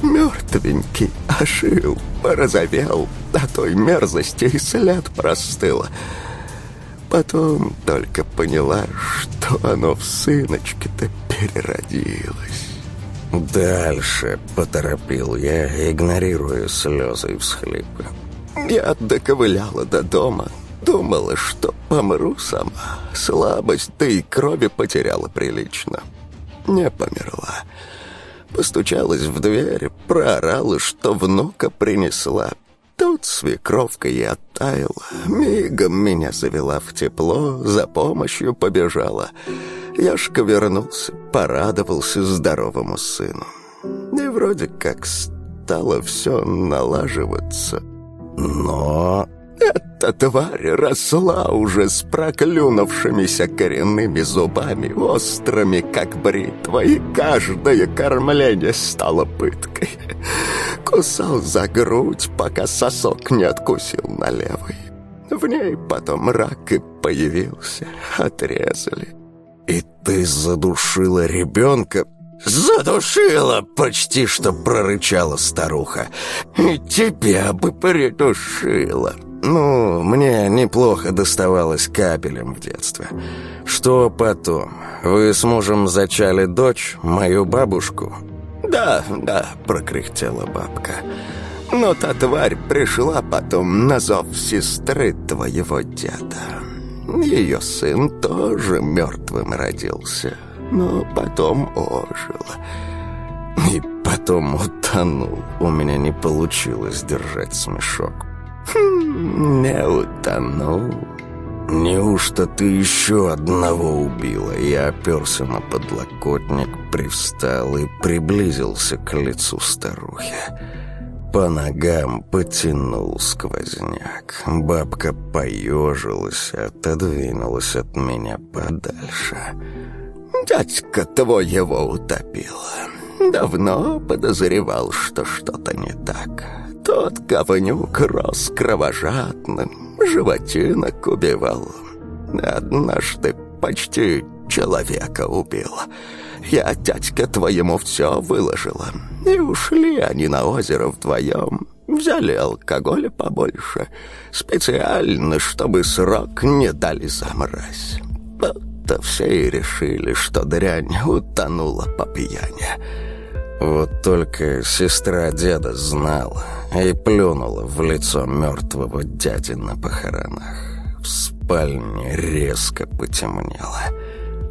Мертвенький ожил, порозовел, от той мерзости и след простыл. Потом только поняла, что оно в сыночке-то переродилось. «Дальше», — поторопил я, игнорируя слезы и всхлипы. Я доковыляла до дома, думала, что помру сама. Слабость, да и крови потеряла прилично. Не померла. Постучалась в дверь, проорала, что внука принесла. Тут свекровка и оттаяла. Мигом меня завела в тепло, за помощью побежала. Яшка вернулся, порадовался здоровому сыну. И вроде как стало все налаживаться. Но эта тварь росла уже с проклюнувшимися коренными зубами, острыми, как бритва, и каждое кормление стало пыткой. Кусал за грудь, пока сосок не откусил на левый. В ней потом рак и появился, отрезали. «И ты задушила ребенка?» «Задушила!» — почти что прорычала старуха. «И тебя бы придушила!» «Ну, мне неплохо доставалось капелем в детстве. Что потом? Вы с мужем зачали дочь, мою бабушку?» «Да, да», — прокряхтела бабка. «Но та тварь пришла потом на зов сестры твоего деда. Ее сын тоже мертвым родился, но потом ожил. И потом утонул. У меня не получилось держать смешок. Хм, не утонул. «Неужто ты еще одного убила?» Я оперся на подлокотник, привстал и приблизился к лицу старухи. По ногам потянул сквозняк. Бабка поежилась, отодвинулась от меня подальше. «Дядька твоего утопила. Давно подозревал, что что-то не так. Тот говнюк рос кровожадным, животинок убивал. Однажды почти человека убил. Я дядька твоему все выложила. И ушли они на озеро вдвоем. Взяли алкоголя побольше. Специально, чтобы срок не дали замразь. Вот-то все и решили, что дрянь утонула по пьяни. Вот только сестра деда знала и плюнула в лицо мертвого дяди на похоронах. В спальне резко потемнело.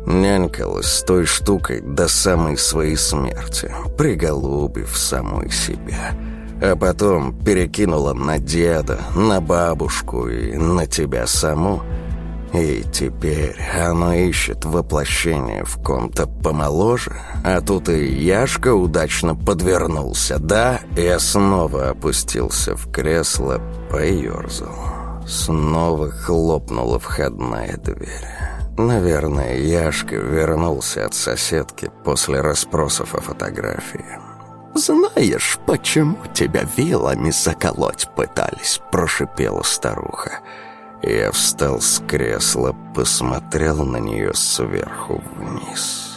Нянькалась с той штукой до самой своей смерти, приголубив самой себя. А потом перекинула на деда, на бабушку и на тебя саму — и теперь оно ищет воплощение в ком-то помоложе, а тут и Яшка удачно подвернулся, да? Я снова опустился в кресло, поерзал. Снова хлопнула входная дверь. Наверное, Яшка вернулся от соседки после расспросов о фотографии. «Знаешь, почему тебя вилами заколоть пытались?» – прошипела старуха. Я встал с кресла, посмотрел на нее сверху вниз.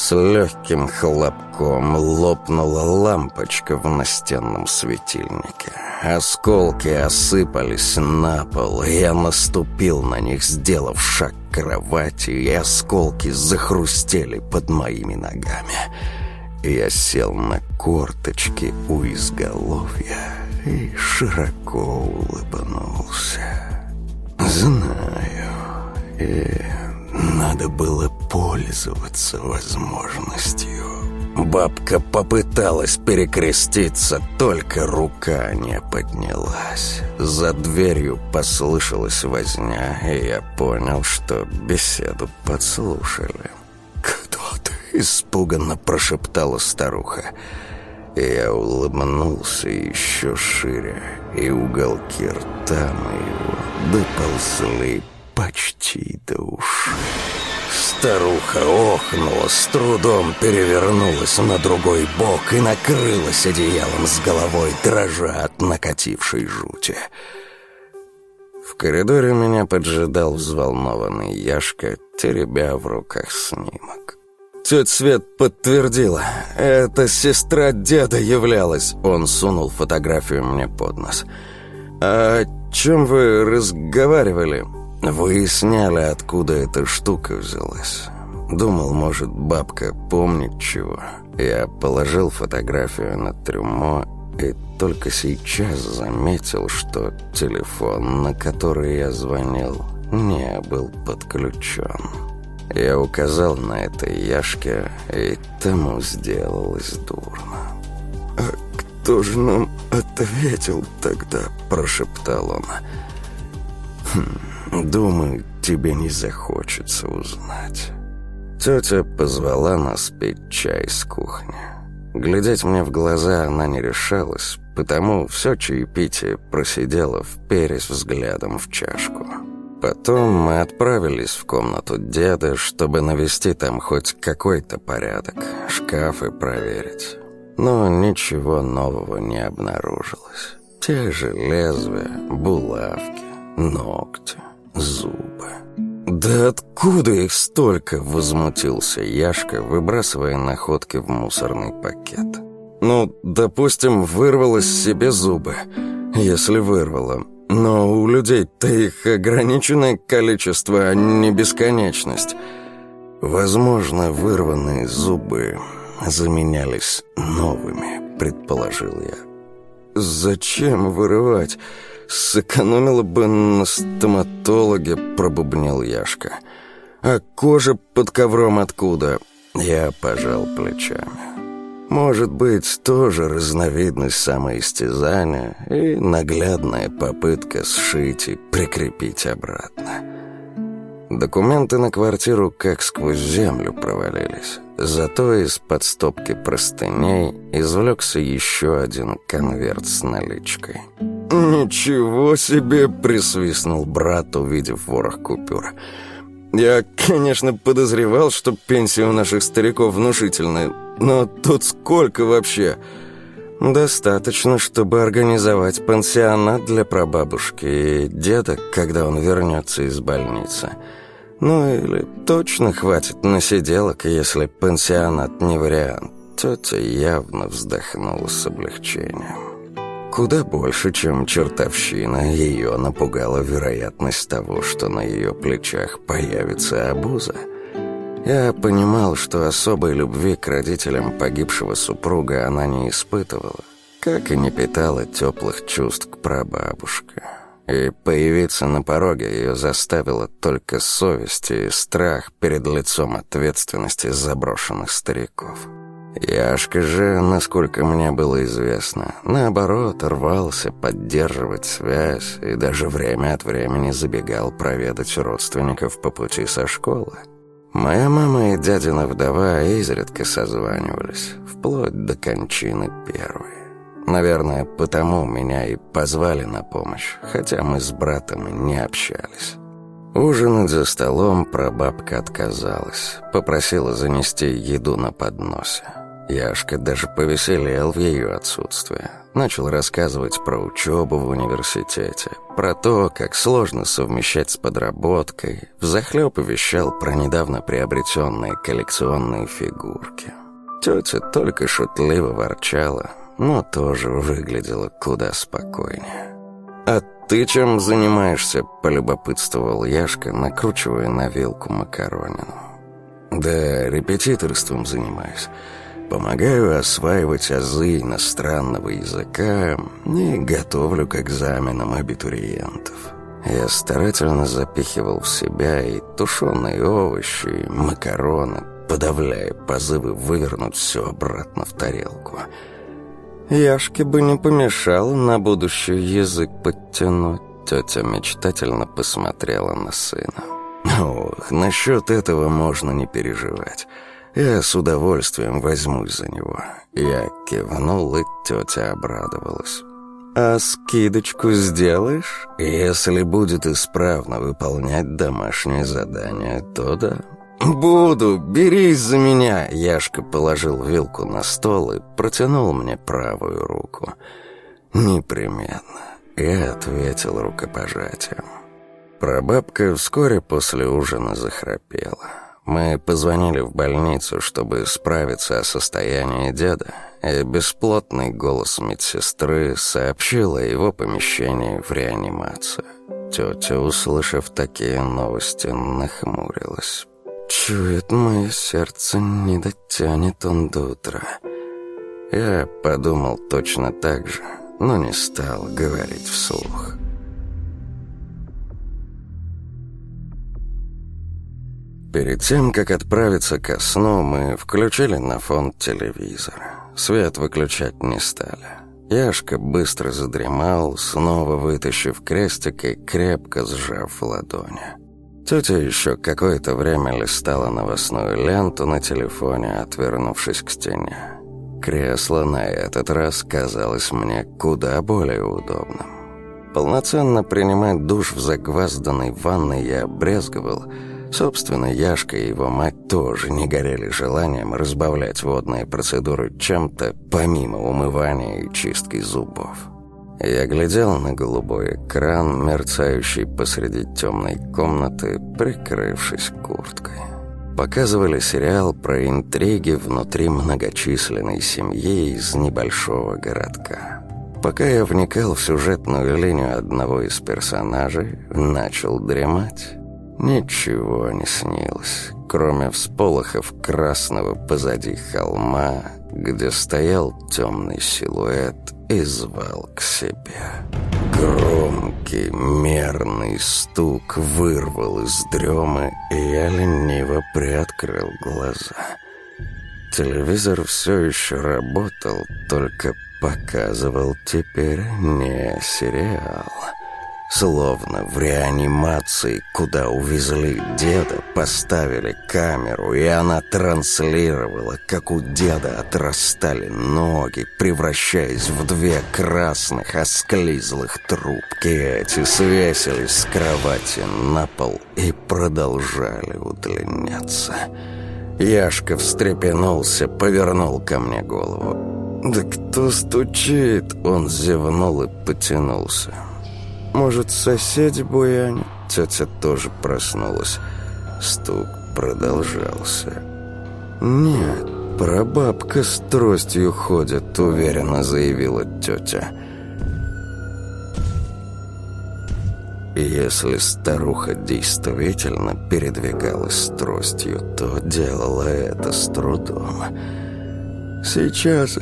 С легким хлопком лопнула лампочка в настенном светильнике. Осколки осыпались на пол, я наступил на них, сделав шаг к кровати, и осколки захрустели под моими ногами. Я сел на корточки у изголовья и широко улыбнулся. «Знаю. И надо было пользоваться возможностью». Бабка попыталась перекреститься, только рука не поднялась. За дверью послышалась возня, и я понял, что беседу подслушали. «Кто ты?» – испуганно прошептала старуха. Я улыбнулся еще шире, и уголки рта моего доползли почти до уши. Старуха охнула, с трудом перевернулась на другой бок и накрылась одеялом с головой, дрожа от накатившей жути. В коридоре меня поджидал взволнованный Яшка, теребя в руках снимок. Тетя Свет подтвердила. Это сестра деда являлась. Он сунул фотографию мне под нос. «А о чем вы разговаривали?» Выясняли, откуда эта штука взялась. Думал, может, бабка помнит чего. Я положил фотографию на трюмо и только сейчас заметил, что телефон, на который я звонил, не был подключен. Я указал на это Яшке, и тому сделалось дурно. «А кто же нам ответил тогда?» – прошептал он. «Хм, «Думаю, тебе не захочется узнать». Тетя позвала нас пить чай с кухни. Глядеть мне в глаза она не решалась, потому все чаепитие просидела, вперясь взглядом в чашку. Потом мы отправились в комнату деда, чтобы навести там хоть какой-то порядок, шкафы проверить. Но ничего нового не обнаружилось. Те же лезвия, булавки, ногти, зубы. «Да откуда их столько?» — возмутился Яшка, выбрасывая находки в мусорный пакет. «Ну, допустим, вырвалось себе зубы. Если вырвало. Но у людей-то их ограниченное количество, а не бесконечность. Возможно, вырванные зубы заменялись новыми, предположил я. Зачем вырывать? Сэкономила бы на стоматологе, пробубнил Яшка. А кожа под ковром откуда? Я пожал плечами. Может быть, тоже разновидность самоистязания и наглядная попытка сшить и прикрепить обратно. Документы на квартиру как сквозь землю провалились. Зато из-под стопки простыней извлекся еще один конверт с наличкой. «Ничего себе!» — присвистнул брат, увидев ворох купюр. «Я, конечно, подозревал, что пенсия у наших стариков внушительная, но тут сколько вообще? Достаточно, чтобы организовать пансионат для прабабушки и деда, когда он вернется из больницы. Ну или точно хватит на сиделок, если пансионат не вариант. Тетя явно вздохнула с облегчением. Куда больше, чем чертовщина, ее напугала вероятность того, что на ее плечах появится обуза – я понимал, что особой любви к родителям погибшего супруга она не испытывала, как и не питала теплых чувств к прабабушке. И появиться на пороге ее заставила только совесть и страх перед лицом ответственности заброшенных стариков. Яшка же, насколько мне было известно, наоборот, рвался поддерживать связь и даже время от времени забегал проведать родственников по пути со школы. Моя мама и дядина вдова изредка созванивались, вплоть до кончины первой. Наверное, потому меня и позвали на помощь, хотя мы с братом не общались. Ужинать за столом прабабка отказалась, попросила занести еду на подносе. Яшка даже повеселел в ее отсутствие. Начал рассказывать про учебу в университете, про то, как сложно совмещать с подработкой, взахлеб вещал про недавно приобретенные коллекционные фигурки. Тетя только шутливо ворчала, но тоже выглядела куда спокойнее. «А ты чем занимаешься?» – полюбопытствовал Яшка, накручивая на вилку макаронину. «Да, репетиторством занимаюсь». Помогаю осваивать азы иностранного языка и готовлю к экзаменам абитуриентов. Я старательно запихивал в себя и тушеные овощи, и макароны, подавляя позывы вывернуть все обратно в тарелку. Яшке бы не помешало на будущее язык подтянуть. Тетя мечтательно посмотрела на сына. Ох, насчет этого можно не переживать. Я с удовольствием возьмусь за него. Я кивнул, и тетя обрадовалась. «А скидочку сделаешь? Если будет исправно выполнять домашнее задание, то да». «Буду, берись за меня!» Яшка положил вилку на стол и протянул мне правую руку. «Непременно». Я ответил рукопожатием. Прабабка вскоре после ужина захрапела. Мы позвонили в больницу, чтобы справиться о состоянии деда, и бесплотный голос медсестры сообщил о его помещении в реанимацию. Тетя, услышав такие новости, нахмурилась. «Чует мое сердце, не дотянет он до утра». Я подумал точно так же, но не стал говорить вслух. Перед тем, как отправиться ко сну, мы включили на фон телевизор. Свет выключать не стали. Яшка быстро задремал, снова вытащив крестик и крепко сжав ладони. Тетя еще какое-то время листала новостную ленту на телефоне, отвернувшись к стене. Кресло на этот раз казалось мне куда более удобным. Полноценно принимать душ в загвазданной ванной я обрезговал. Собственно, Яшка и его мать тоже не горели желанием разбавлять водные процедуры чем-то помимо умывания и чистки зубов. Я глядел на голубой экран, мерцающий посреди темной комнаты, прикрывшись курткой. Показывали сериал про интриги внутри многочисленной семьи из небольшого городка. Пока я вникал в сюжетную линию одного из персонажей, начал дремать. Ничего не снилось, кроме всполохов красного позади холма, где стоял темный силуэт и звал к себе. Громкий, мерный стук вырвал из дремы, и я лениво приоткрыл глаза. Телевизор все еще работал, только показывал теперь не сериал. Словно в реанимации, куда увезли деда, поставили камеру, и она транслировала, как у деда отрастали ноги, превращаясь в две красных, осклизлых трубки. Эти свесились с кровати на пол и продолжали удлиняться. Яшка встрепенулся, повернул ко мне голову. «Да кто стучит?» Он зевнул и потянулся. Может, соседи буянят?» Тетя тоже проснулась. Стук продолжался. «Нет, прабабка с тростью ходит», — уверенно заявила тетя. Если старуха действительно передвигалась с тростью, то делала это с трудом. «Сейчас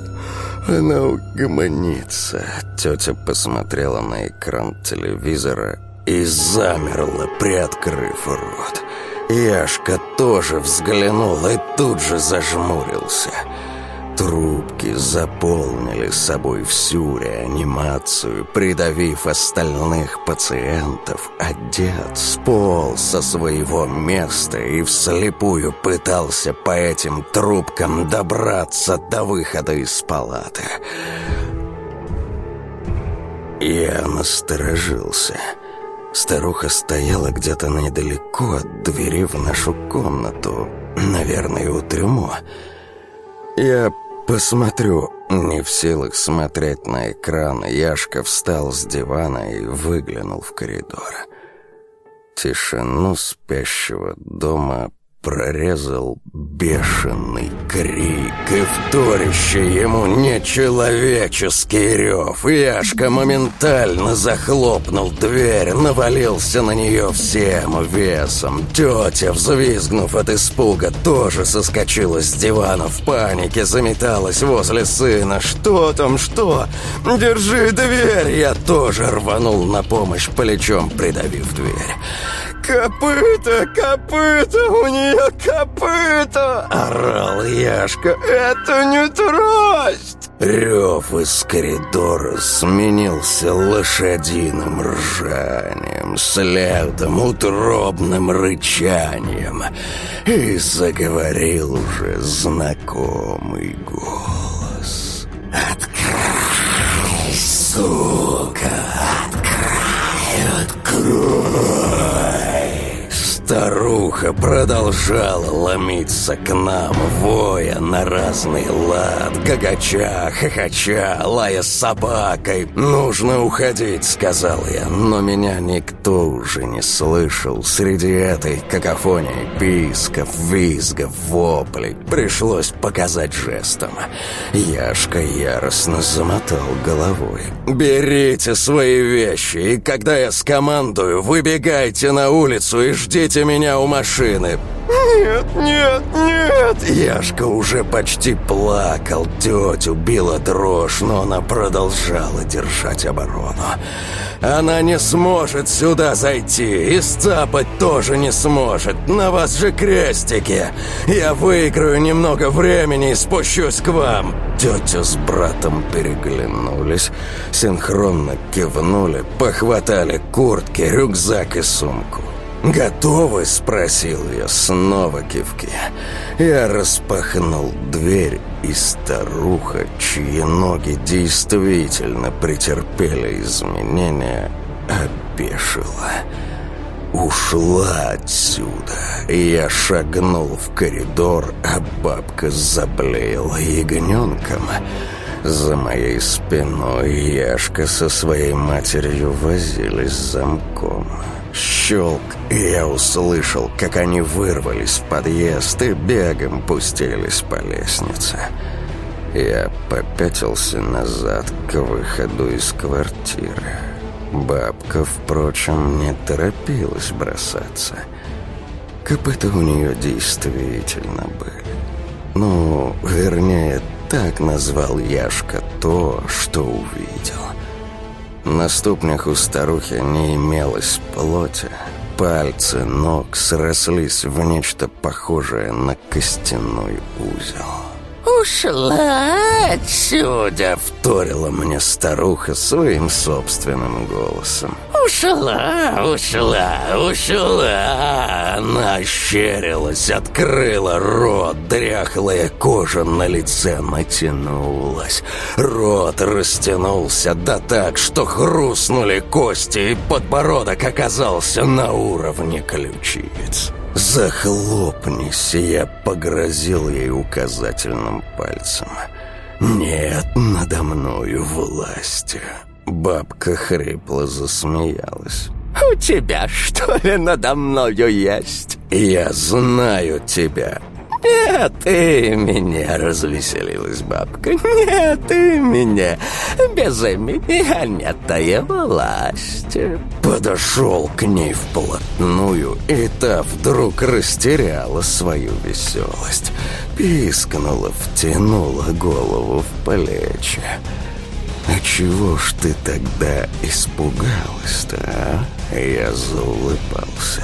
она угомонится». Тетя посмотрела на экран телевизора и замерла, приоткрыв рот. Яшка тоже взглянул и тут же зажмурился. Трубки заполнили собой всю реанимацию, придавив остальных пациентов, а дед сполз со своего места и вслепую пытался по этим трубкам добраться до выхода из палаты. Я насторожился. Старуха стояла где-то недалеко от двери в нашу комнату, наверное, у трюмо. Я «Посмотрю». Не в силах смотреть на экран, Яшка встал с дивана и выглянул в коридор. Тишину спящего дома прорезал бешеный крик и вторящий ему нечеловеческий рев. Яшка моментально захлопнул дверь, навалился на нее всем весом. Тетя, взвизгнув от испуга, тоже соскочила с дивана в панике, заметалась возле сына. «Что там, что? Держи дверь!» Я тоже рванул на помощь, плечом придавив дверь. «Копыта, копыта, у нее копыта!» — орал Яшка. «Это не трость!» Рев из коридора сменился лошадиным ржанием, следом утробным рычанием, и заговорил уже знакомый голос. «Открой, сука, открой, открой!» Старуха продолжала ломиться к нам, воя на разный лад, гагача, хохоча, лая с собакой. «Нужно уходить», — сказал я, но меня никто уже не слышал. Среди этой какофонии писков, визгов, воплей пришлось показать жестом. Яшка яростно замотал головой. «Берите свои вещи, и когда я скомандую, выбегайте на улицу и ждите Ждите меня у машины!» «Нет, нет, нет!» Яшка уже почти плакал. Тетю била дрожь, но она продолжала держать оборону. «Она не сможет сюда зайти, и сцапать тоже не сможет. На вас же крестики! Я выиграю немного времени и спущусь к вам!» Тетя с братом переглянулись, синхронно кивнули, похватали куртки, рюкзак и сумку. «Готовы?» — спросил я, снова кивки. Я распахнул дверь, и старуха, чьи ноги действительно претерпели изменения, опешила. Ушла отсюда. Я шагнул в коридор, а бабка заблеяла ягненком. За моей спиной Яшка со своей матерью возились с замком. Щелк, и я услышал, как они вырвались в подъезд и бегом пустились по лестнице. Я попятился назад к выходу из квартиры. Бабка, впрочем, не торопилась бросаться. Копыта у нее действительно были. Ну, вернее, так назвал Яшка то, что увидел. На ступнях у старухи не имелось плоти. Пальцы ног срослись в нечто похожее на костяной узел. «Ушла отсюда!» — вторила мне старуха своим собственным голосом. «Ушла, ушла, ушла!» Она ощерилась, открыла рот, дряхлая кожа на лице натянулась. Рот растянулся да так, что хрустнули кости, и подбородок оказался на уровне ключиц. «Захлопнись!» — я погрозил ей указательным пальцем. «Нет надо мною власти!» Бабка хрипло засмеялась. «У тебя, что ли, надо мною есть?» «Я знаю тебя!» «Нет, ты меня!» — развеселилась бабка. «Нет, ты меня! Без имени нет твоей власти!» Подошел к ней вплотную, и та вдруг растеряла свою веселость. Пискнула, втянула голову в плечи. «А чего ж ты тогда испугалась-то, а?» Я заулыбался.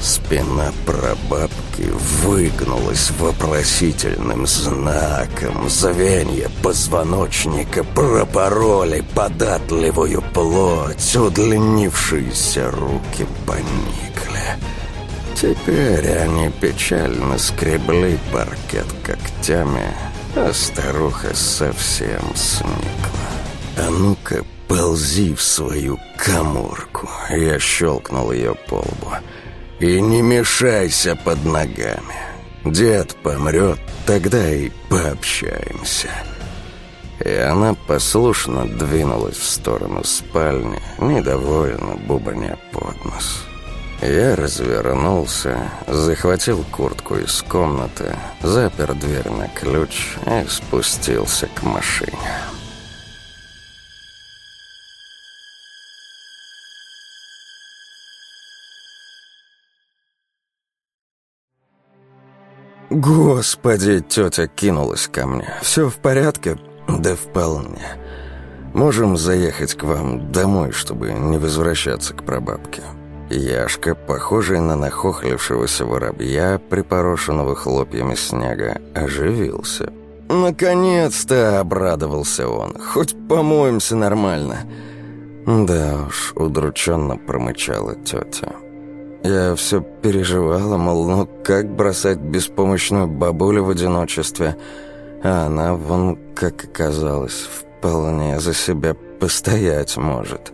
Спина прабабки выгнулась вопросительным знаком. Звенья позвоночника пропороли податливую плоть, удлинившиеся руки поникли. Теперь они печально скребли паркет когтями, а старуха совсем сникла. «А ну-ка, ползи в свою коморку!» Я щелкнул ее по лбу. «И не мешайся под ногами. Дед помрет, тогда и пообщаемся». И она послушно двинулась в сторону спальни, недовольно бубня под нос. Я развернулся, захватил куртку из комнаты, запер дверь на ключ и спустился к машине. «Господи!» — тетя кинулась ко мне. «Все в порядке?» «Да вполне. Можем заехать к вам домой, чтобы не возвращаться к прабабке». Яшка, похожий на нахохлившегося воробья, припорошенного хлопьями снега, оживился. «Наконец-то!» — обрадовался он. «Хоть помоемся нормально!» «Да уж», — удрученно промычала тетя. Я все переживала, мол, ну как бросать беспомощную бабулю в одиночестве? А она, вон, как оказалось, вполне за себя постоять может.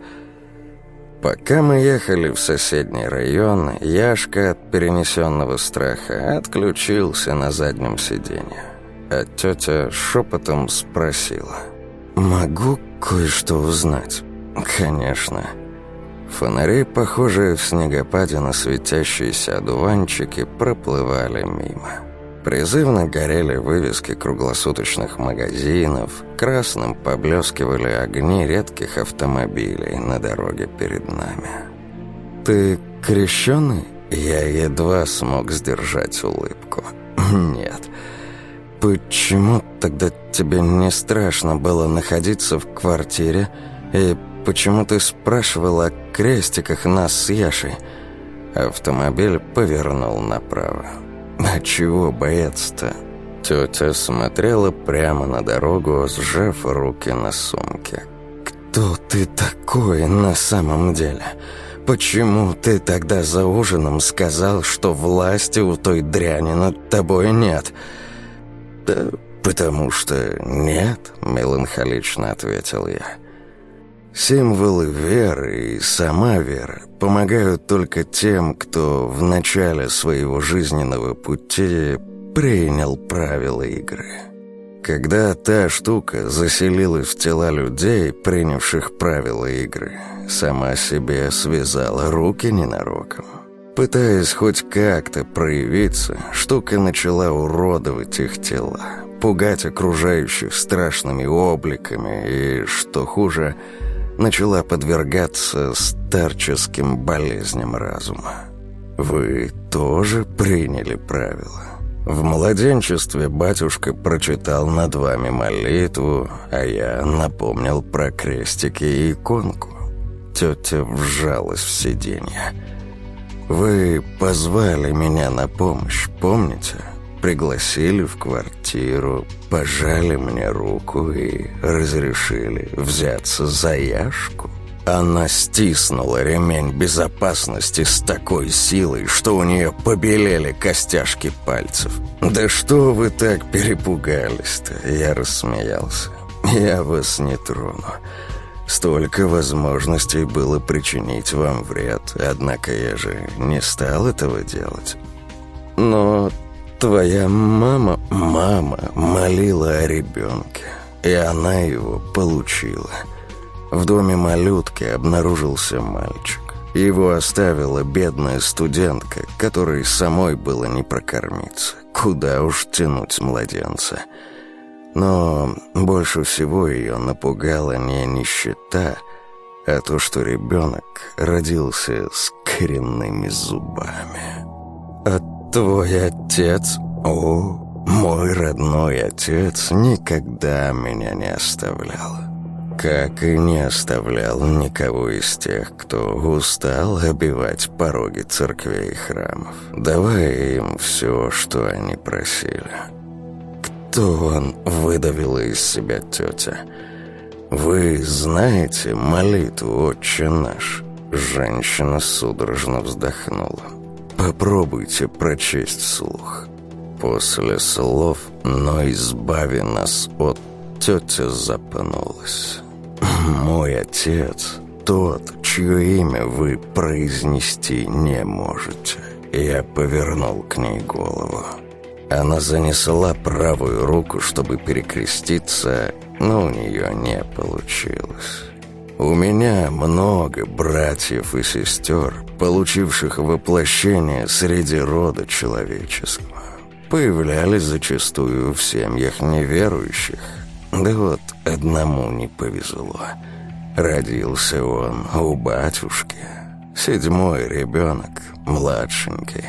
Пока мы ехали в соседний район, Яшка от перенесенного страха отключился на заднем сиденье. А тетя шепотом спросила. «Могу кое-что узнать?» «Конечно». Фонари, похожие в снегопаде на светящиеся одуванчики, проплывали мимо. Призывно горели вывески круглосуточных магазинов, красным поблескивали огни редких автомобилей на дороге перед нами. «Ты крещеный?» Я едва смог сдержать улыбку. «Нет. Почему тогда тебе не страшно было находиться в квартире? И почему ты спрашивал о крестиках нас с Яшей?» Автомобиль повернул направо. «А чего бояться-то?» Тетя смотрела прямо на дорогу, сжав руки на сумке. «Кто ты такой на самом деле? Почему ты тогда за ужином сказал, что власти у той дряни над тобой нет?» «Да потому что нет», — меланхолично ответил я. Символы веры и сама вера помогают только тем, кто в начале своего жизненного пути принял правила игры. Когда та штука заселилась в тела людей, принявших правила игры, сама себе связала руки ненароком. Пытаясь хоть как-то проявиться, штука начала уродовать их тела, пугать окружающих страшными обликами и, что хуже, начала подвергаться старческим болезням разума. Вы тоже приняли правила? В младенчестве батюшка прочитал над вами молитву, а я напомнил про крестики и иконку. Тетя вжалась в сиденье. «Вы позвали меня на помощь, помните? Пригласили в квартиру, пожали мне руку и разрешили взяться за Яшку?» Она стиснула ремень безопасности с такой силой, что у нее побелели костяшки пальцев. «Да что вы так перепугались-то?» Я рассмеялся. «Я вас не трону. Столько возможностей было причинить вам вред, однако я же не стал этого делать. Но твоя мама, мама молила о ребенке, и она его получила». В доме малютки обнаружился мальчик. Его оставила бедная студентка, которой самой было не прокормиться. Куда уж тянуть младенца. Но больше всего ее напугала не нищета, а то, что ребенок родился с коренными зубами. «А твой отец?» «О, мой родной отец никогда меня не оставлял». Как и не оставлял никого из тех, кто устал обивать пороги церквей и храмов, давая им все, что они просили. «Кто он?» — выдавила из себя тетя. «Вы знаете молитву «Отче наш»?» Женщина судорожно вздохнула. «Попробуйте прочесть вслух». После слов «Но избави нас от...» Тетя запнулась. «Мой отец, тот, чье имя вы произнести не можете». Я повернул к ней голову. Она занесла правую руку, чтобы перекреститься, но у нее не получилось. У меня много братьев и сестер, получивших воплощение среди рода человеческого. Появлялись зачастую в семьях неверующих, да вот одному не повезло. Родился он у батюшки. Седьмой ребенок, младшенький.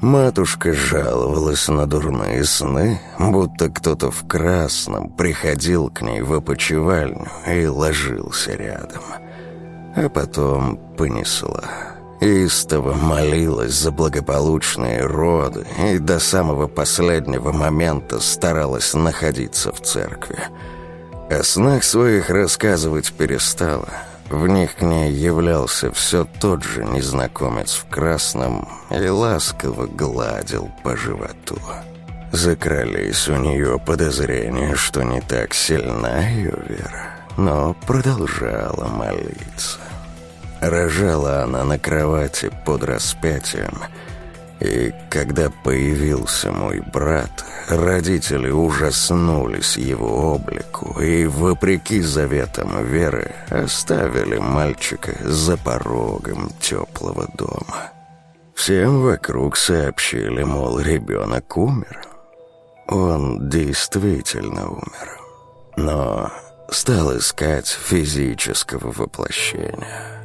Матушка жаловалась на дурные сны, будто кто-то в красном приходил к ней в опочивальню и ложился рядом. А потом понесла. Истово молилась за благополучные роды и до самого последнего момента старалась находиться в церкви. О снах своих рассказывать перестала. В них к ней являлся все тот же незнакомец в красном и ласково гладил по животу. Закрались у нее подозрения, что не так сильна ее вера, но продолжала молиться. Рожала она на кровати под распятием, и когда появился мой брат, родители ужаснулись его облику и, вопреки заветам веры, оставили мальчика за порогом теплого дома. Всем вокруг сообщили, мол, ребенок умер. Он действительно умер, но стал искать физического воплощения.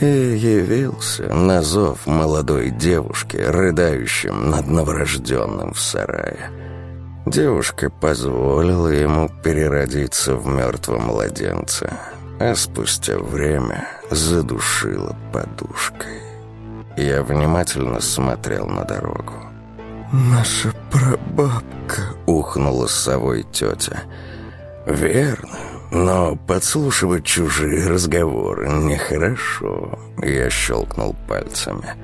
И явился на зов молодой девушки, рыдающим над новорожденным в сарае. Девушка позволила ему переродиться в мертвого младенца, а спустя время задушила подушкой. Я внимательно смотрел на дорогу. «Наша прабабка», — ухнула с совой тетя. «Верно, но подслушивать чужие разговоры нехорошо», — я щелкнул пальцами.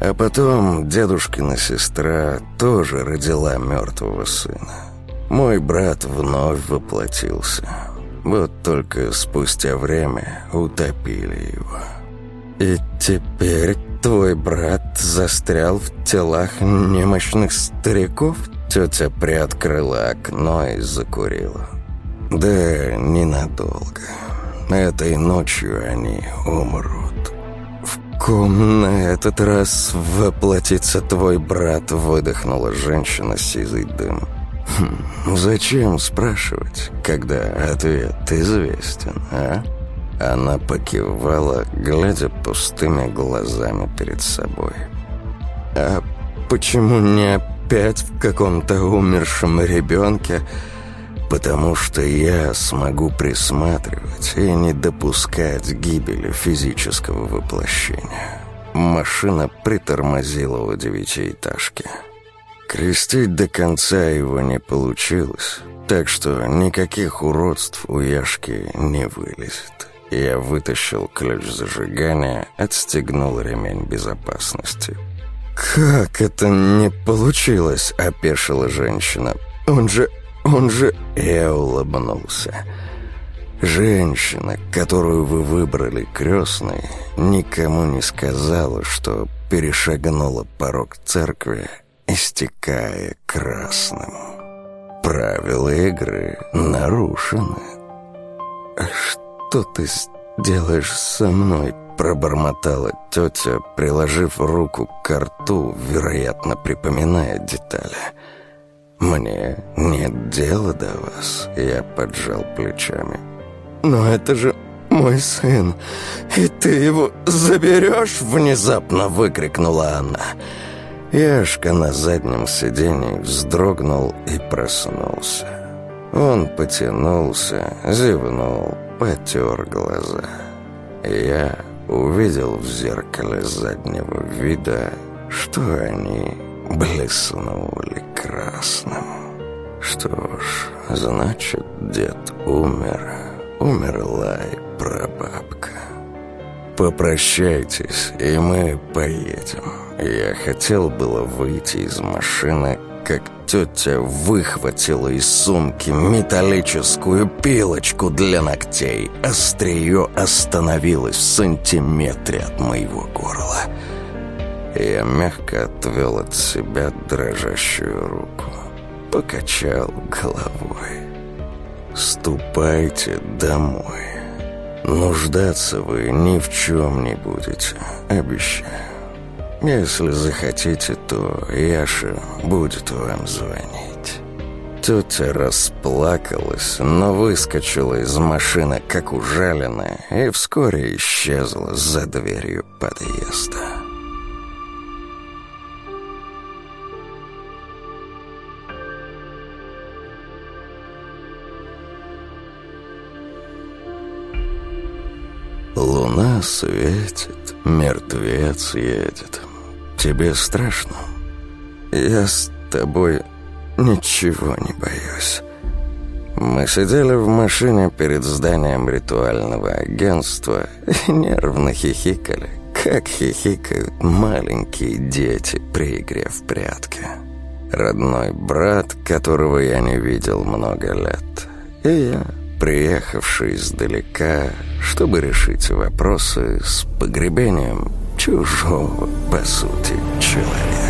А потом дедушкина сестра тоже родила мертвого сына. Мой брат вновь воплотился. Вот только спустя время утопили его. И теперь твой брат застрял в телах немощных стариков? Тетя приоткрыла окно и закурила. Да, ненадолго. Этой ночью они умрут. В ком на этот раз воплотится твой брат? Выдохнула женщина сизый дым. Хм, зачем спрашивать, когда ответ известен, а? Она покивала, глядя пустыми глазами перед собой. «А почему не опять в каком-то умершем ребенке?» «Потому что я смогу присматривать и не допускать гибели физического воплощения». Машина притормозила у девятиэтажки. Крестить до конца его не получилось, так что никаких уродств у Яшки не вылезет. Я вытащил ключ зажигания, отстегнул ремень безопасности. «Как это не получилось?» – опешила женщина. «Он же... он же...» Я улыбнулся. «Женщина, которую вы выбрали крестной, никому не сказала, что перешагнула порог церкви, истекая красным. Правила игры нарушены». «Что?» что ты делаешь со мной?» Пробормотала тетя, приложив руку к рту, вероятно, припоминая детали. «Мне нет дела до вас», — я поджал плечами. «Но это же мой сын, и ты его заберешь?» — внезапно выкрикнула она. Яшка на заднем сиденье вздрогнул и проснулся. Он потянулся, зевнул, потер глаза. Я увидел в зеркале заднего вида, что они блеснули красным. Что ж, значит, дед умер, умерла и прабабка. Попрощайтесь, и мы поедем. Я хотел было выйти из машины, как тетя выхватила из сумки металлическую пилочку для ногтей. Острие остановилось в сантиметре от моего горла. Я мягко отвел от себя дрожащую руку. Покачал головой. «Ступайте домой. Нуждаться вы ни в чем не будете, обещаю». Если захотите, то Яша будет вам звонить». Тетя расплакалась, но выскочила из машины, как ужаленная, и вскоре исчезла за дверью подъезда. Светит, мертвец едет. «Тебе страшно?» «Я с тобой ничего не боюсь». Мы сидели в машине перед зданием ритуального агентства и нервно хихикали, как хихикают маленькие дети при игре в прятки. Родной брат, которого я не видел много лет, и я, приехавший издалека, чтобы решить вопросы с погребением чужого, по сути, человека.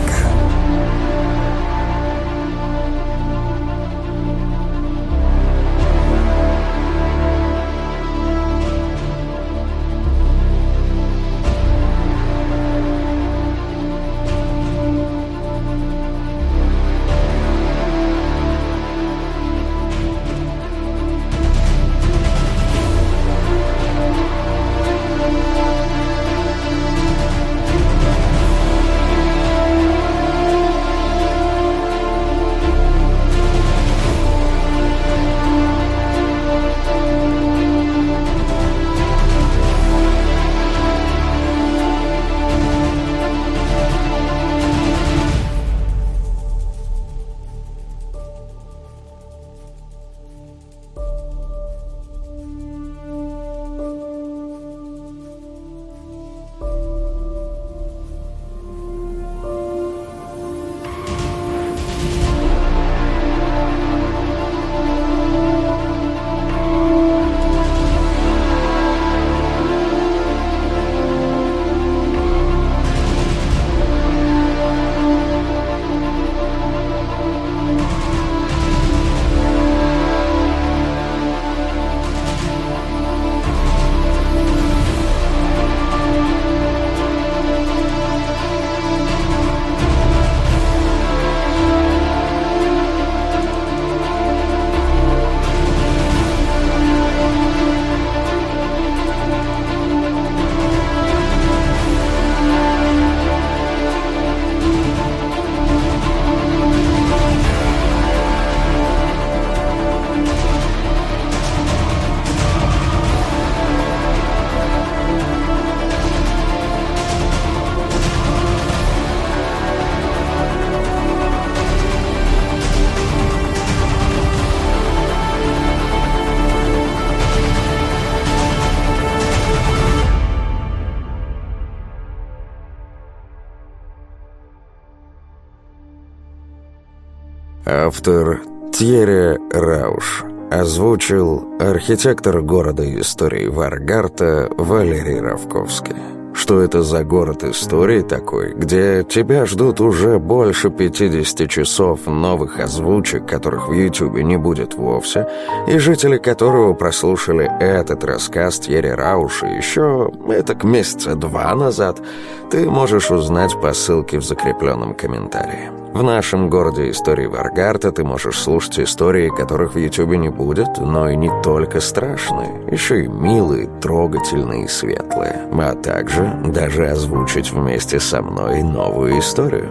Озвучил архитектор города истории Варгарта Валерий Равковский. Что это за город истории такой, где тебя ждут уже больше 50 часов новых озвучек, которых в Ютубе не будет вовсе, и жители которого прослушали этот рассказ Тьерри Рауша еще, это к месяца два назад, ты можешь узнать по ссылке в закрепленном комментарии. В нашем городе истории Варгарта ты можешь слушать истории, которых в Ютубе не будет, но и не только страшные, еще и милые, трогательные и светлые, а также даже озвучить вместе со мной новую историю.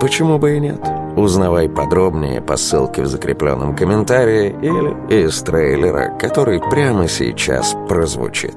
Почему бы и нет? Узнавай подробнее по ссылке в закрепленном комментарии или из трейлера, который прямо сейчас прозвучит.